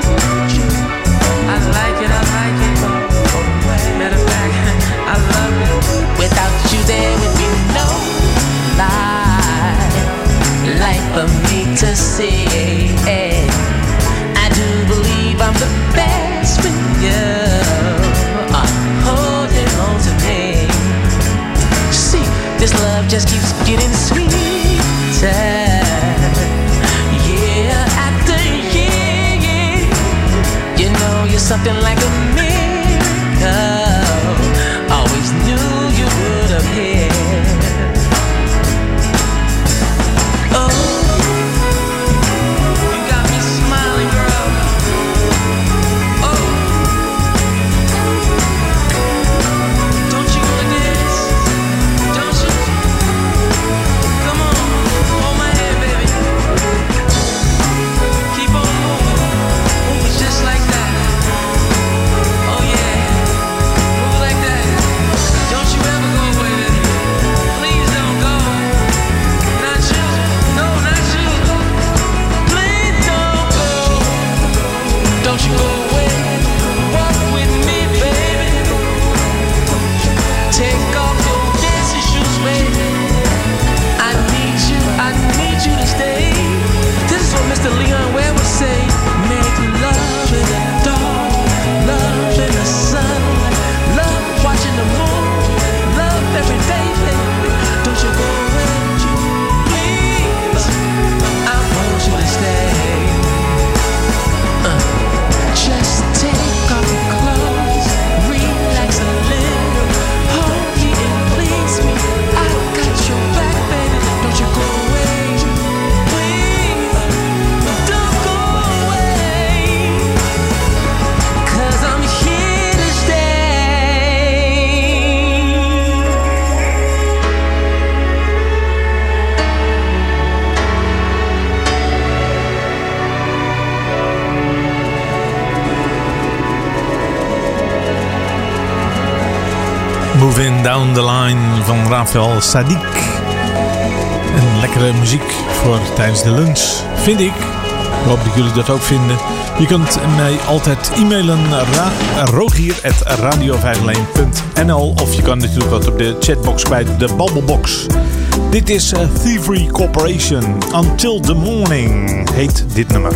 Rafael Sadiq. En lekkere muziek voor tijdens de lunch, vind ik. Ik hoop dat jullie dat ook vinden. Je kunt mij altijd e-mailen ra rogier.radio501.nl of je kan natuurlijk wat op de chatbox kwijt, de babbelbox. Dit is eh, Thievery Corporation. Until the Morning heet dit nummer.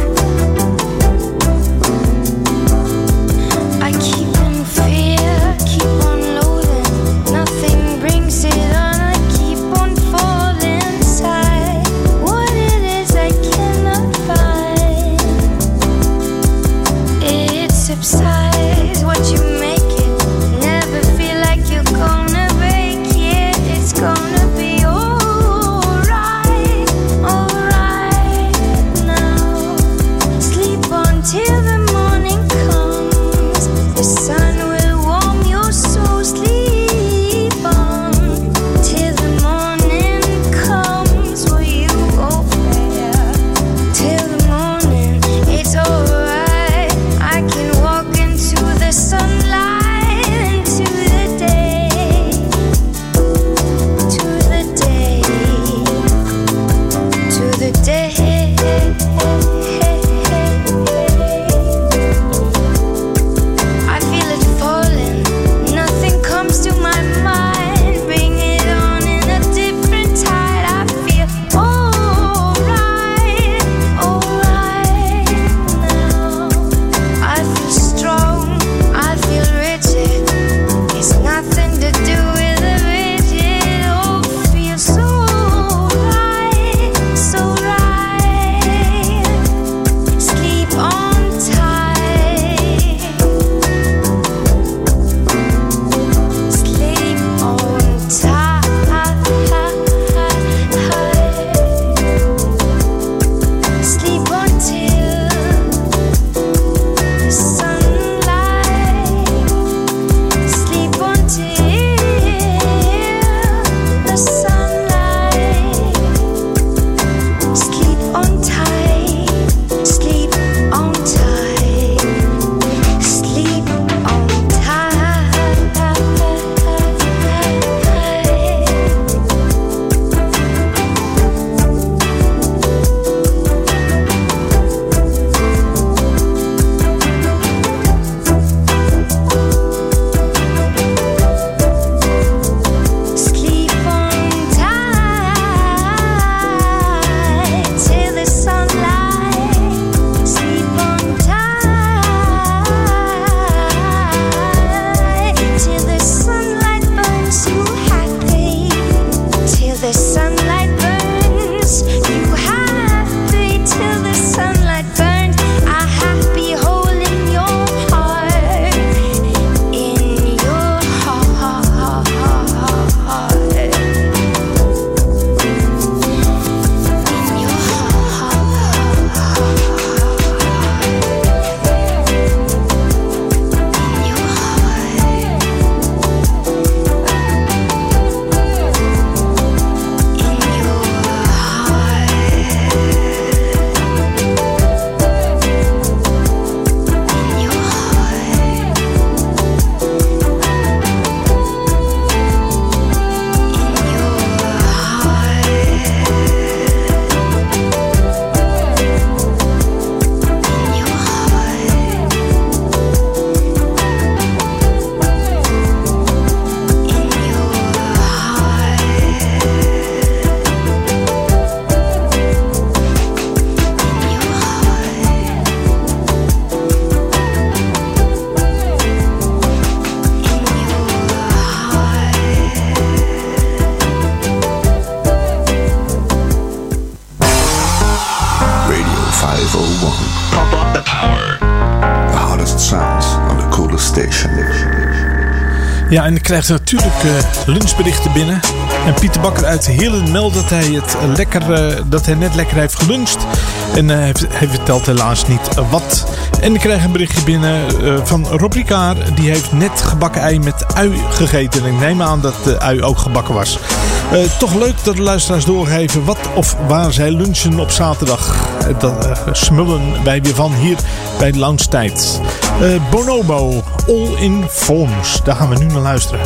Ja, en ik krijg natuurlijk eh, lunchberichten binnen. En Pieter Bakker uit Heerlen meldt dat hij, het lekker, eh, dat hij net lekker heeft geluncht. En eh, hij, vertelt helaas niet wat. En ik krijg een berichtje binnen van Rob Ricard. Die heeft net gebakken ei met ui gegeten. En ik neem aan dat de ui ook gebakken was. Toch leuk dat de luisteraars doorgeven wat of waar zij lunchen op zaterdag. Dat smullen wij weer van hier bij de. Eh, Bonobo, All in Forms. Daar gaan we nu naar luisteren.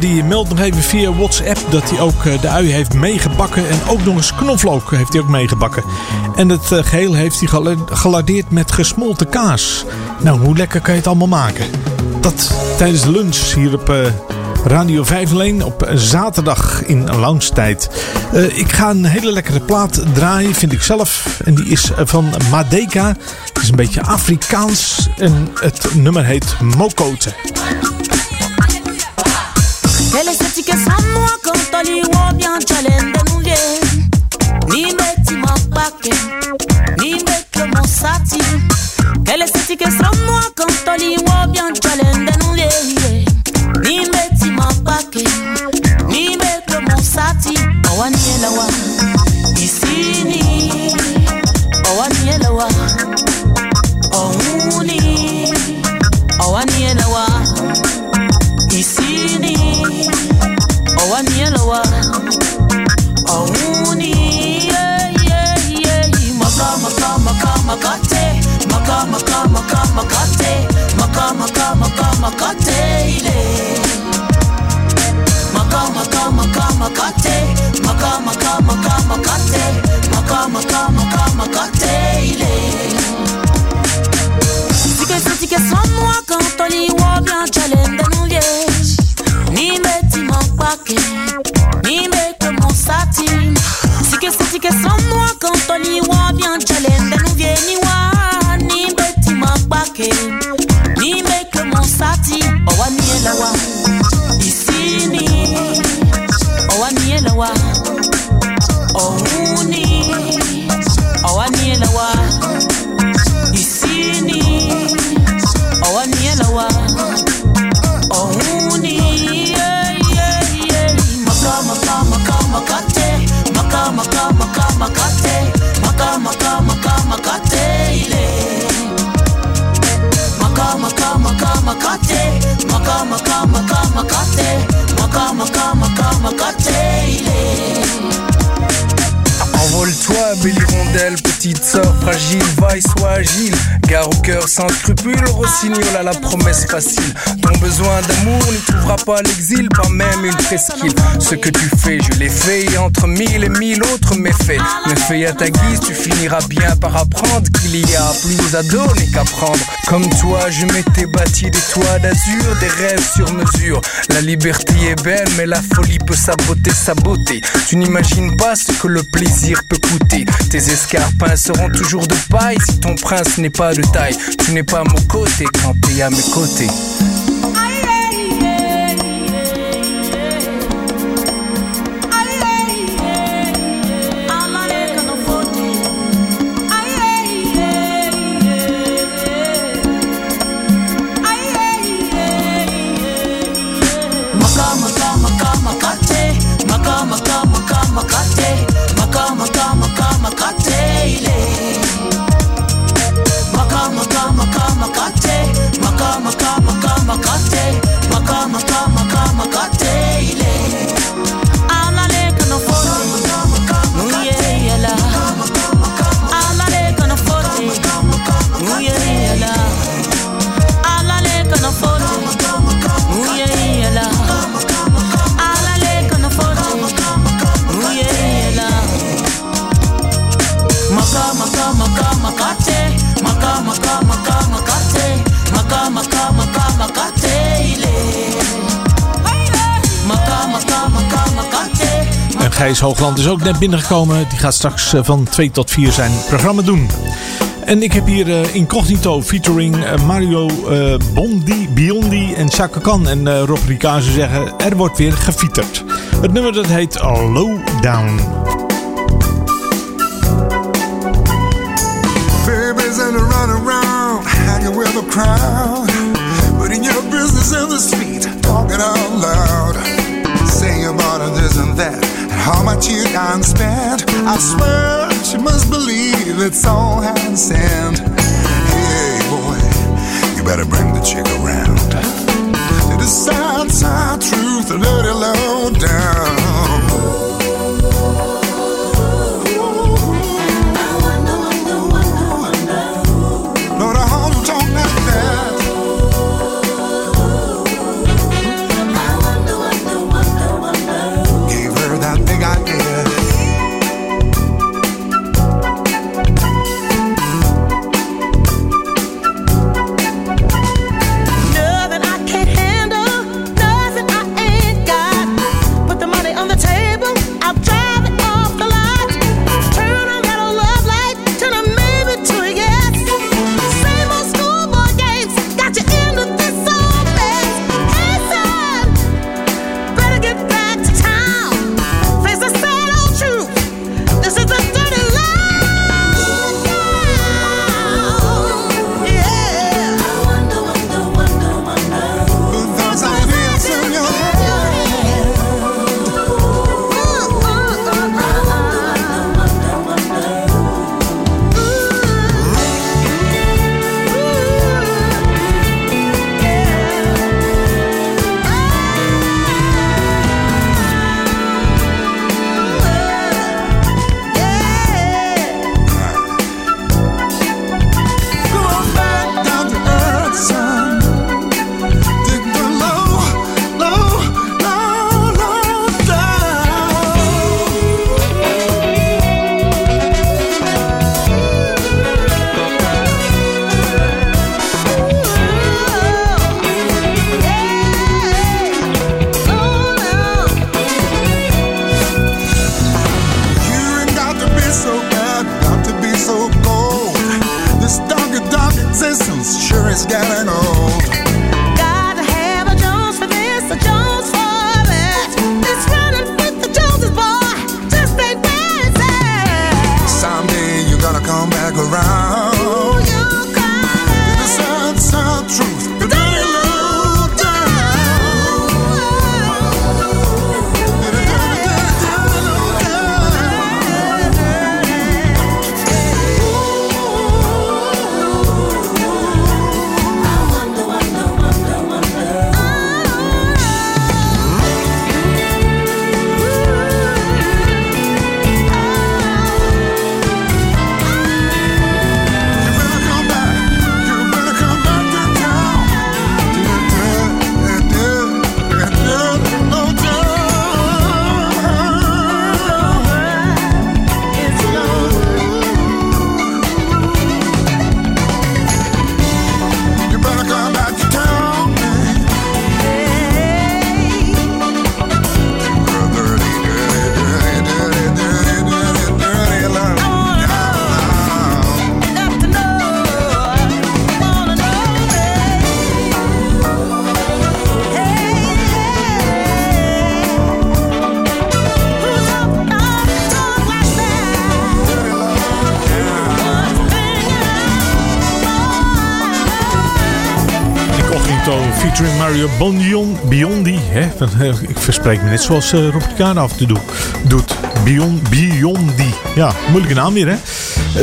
Die meldt nog even via WhatsApp dat hij ook eh, de ui heeft meegebakken. En ook nog eens knoflook heeft hij ook meegebakken. En het eh, geheel heeft hij gela- gelardeerd met gesmolten kaas. Nou, hoe lekker kan je het allemaal maken? Dat tijdens de lunch hier op eh, Radio 5 alleen op zaterdag in lounge-tijd. Eh, ik ga een hele lekkere plaat draaien, vind ik zelf. En die is van Madeka. Het is een beetje Afrikaans. En het nummer heet Mokote. Mbele seti ke sa mwa kontoli wobi an chalen denouye Ni meti mwa pake, ni mbeke mwa sati Mbele seti ke sa mwa kontoli wobi an chalen denouye Ni meti mwa pake, ni mbeke mwa sati Awani elawa Nime que mon satin Si que si que sans moi quand on y voit bien challenge myself. Fragile, va et sois agile. Gare au cœur sans scrupule, rossignol à la promesse facile. Ton besoin d'amour ne trouvera pas l'exil, pas même une presqu'île. Ce que tu fais, je l'ai fait, et entre mille et mille autres méfaits. Mais fais à ta guise, tu finiras bien par apprendre qu'il y a plus à donner qu'à prendre. Comme toi, je m'étais bâti des toits d'azur, des rêves sur mesure. La liberté est belle, mais la folie peut saboter sa beauté. Tu n'imagines pas ce que le plaisir peut coûter. Tes escarpins seront toujours de paille si ton prince n'est pas de taille. Tu n'es pas à mon côté quand t'es à mes côtés. Maka maka maka makate Maka maka maka makate Gijs Hoogland is ook net binnengekomen. Die gaat straks eh, van 2 tot 4 zijn programma doen. En ik heb hier eh, Incognito featuring eh, Mario eh, Bondi, Biondi en Chaka Khan. En Rob Ricage zeggen, er wordt weer gefieterd. Het nummer dat heet Low Down. And run around, hanging with the crowd. Putting your business in the street, talking out loud. Saying about this and that, how much you can spend. I swear she must believe it's all hand sent. Hey boy, you better bring the chick around. To the sad, sad truth, the dirty low down. Mario Bondion, Biondi. Hè? Ik verspreek me net zoals uh, Rob Kane af en toe doet. Bion, Biondi. Ja, moeilijke naam weer hè.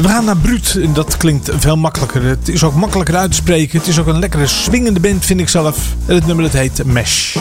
We gaan naar Bruut dat klinkt veel makkelijker. Het is ook makkelijker uit te spreken. Het is ook een lekkere swingende band vind ik zelf. En het nummer dat heet Mesh.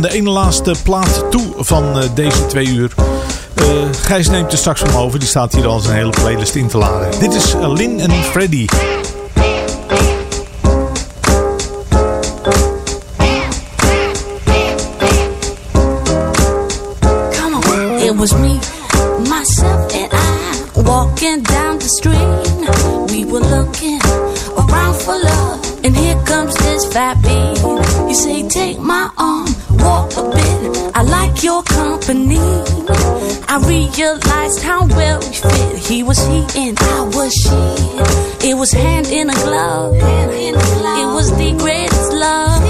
De ene laatste plaat toe van eh, deze twee uur. Eh Gijs neemt er straks van over. Die staat hier al zijn hele playlist in te laden. Dit is Lynn en Freddy. Realized how well we fit. He was he and I was she. It was hand in a glove. It was the greatest love.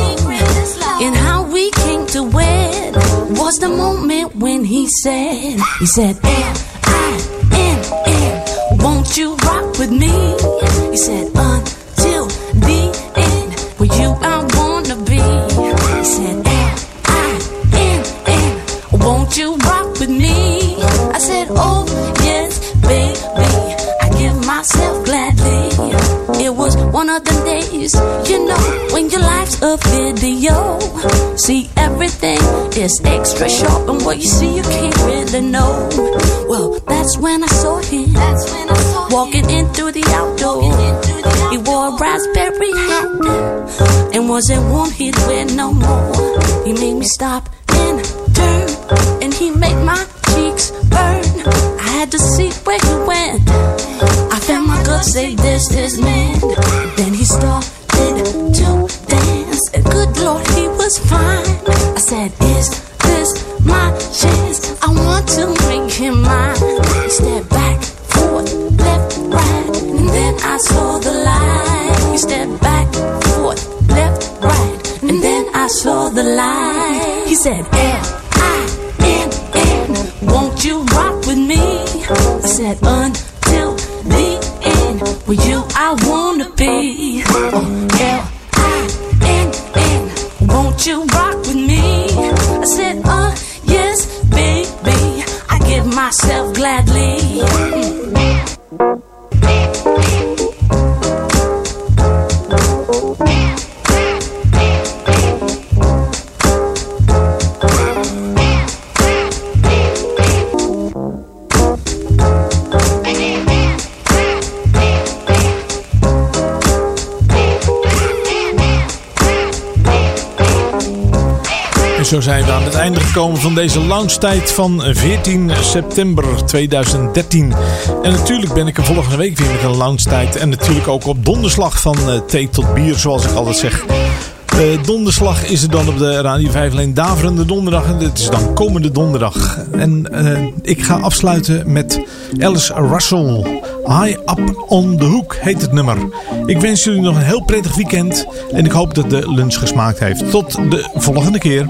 And how we came to wed was the moment when he said, he said, N is extra sharp, and what you see, you can't really know. Well, that's when I saw him. That's when I saw walking in through the outdoor. He wore a raspberry hat and wasn't warm, he'd wear no more. He made me stop I said, Is this my chance? I want to make him mine. Stepped back, forth, left, right, and then I saw the light. Stepped back, forth, left, right, and then I saw the light. He said, L gekomen van deze lounge-tijd van 14 september 2013. En natuurlijk ben ik er volgende week weer met een lounge-tijd. En natuurlijk ook op donderslag van eh, thee tot bier, zoals ik altijd zeg. Eh, donderslag is er dan op de Radio 5 alleen Daverende Donderdag. En dit is dan komende donderdag. En eh, ik ga afsluiten met Alice Russell. High Up on the Hook heet het nummer. Ik wens jullie nog een heel prettig weekend. En ik hoop dat de lunch gesmaakt heeft. Tot de volgende keer.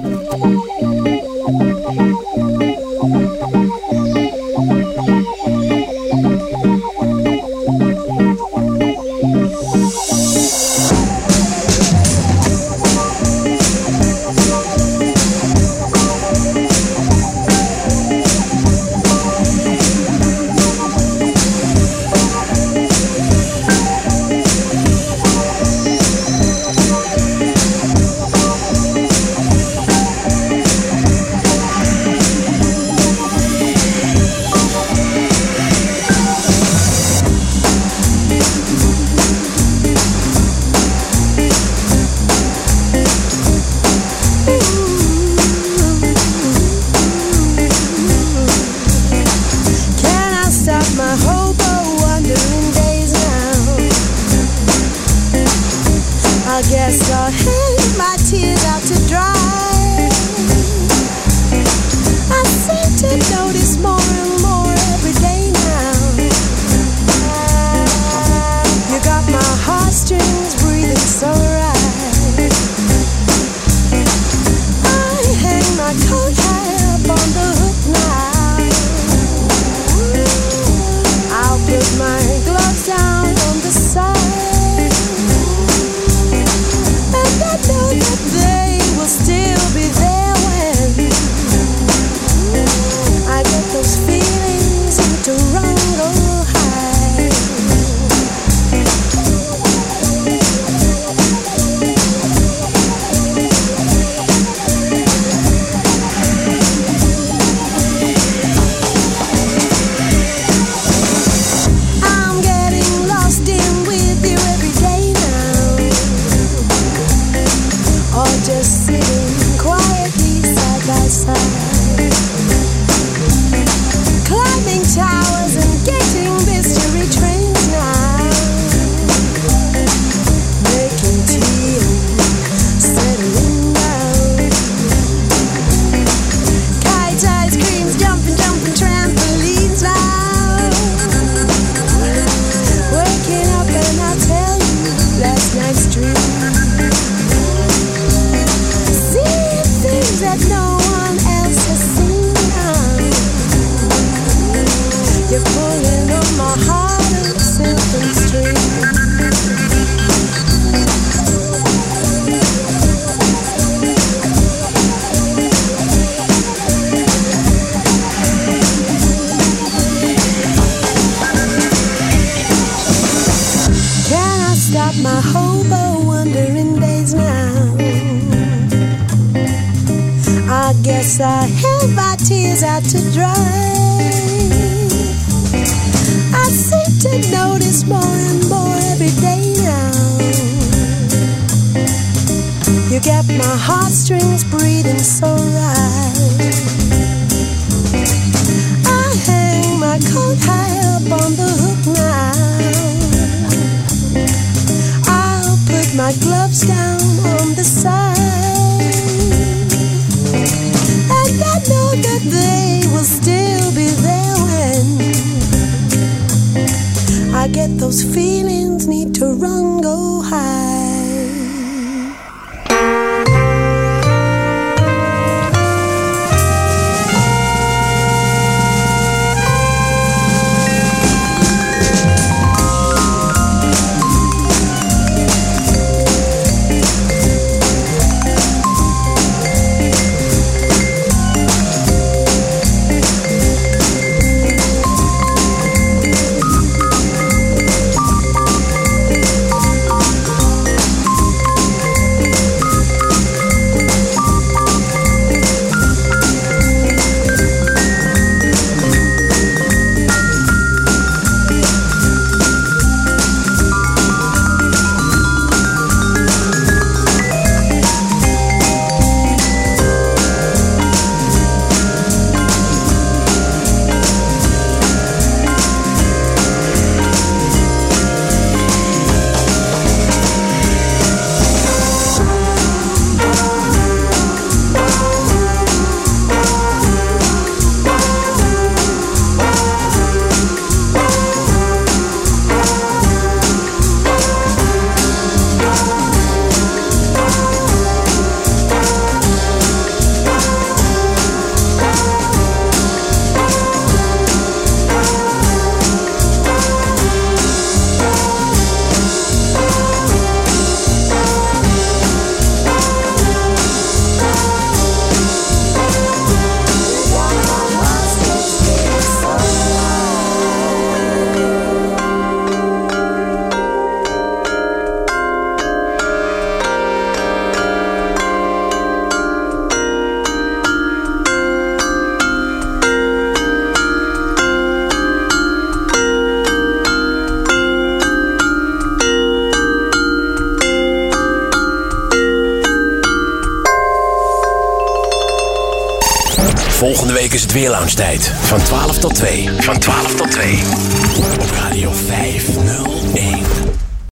lounge tijd van 12 tot 2. Van 12 tot 2.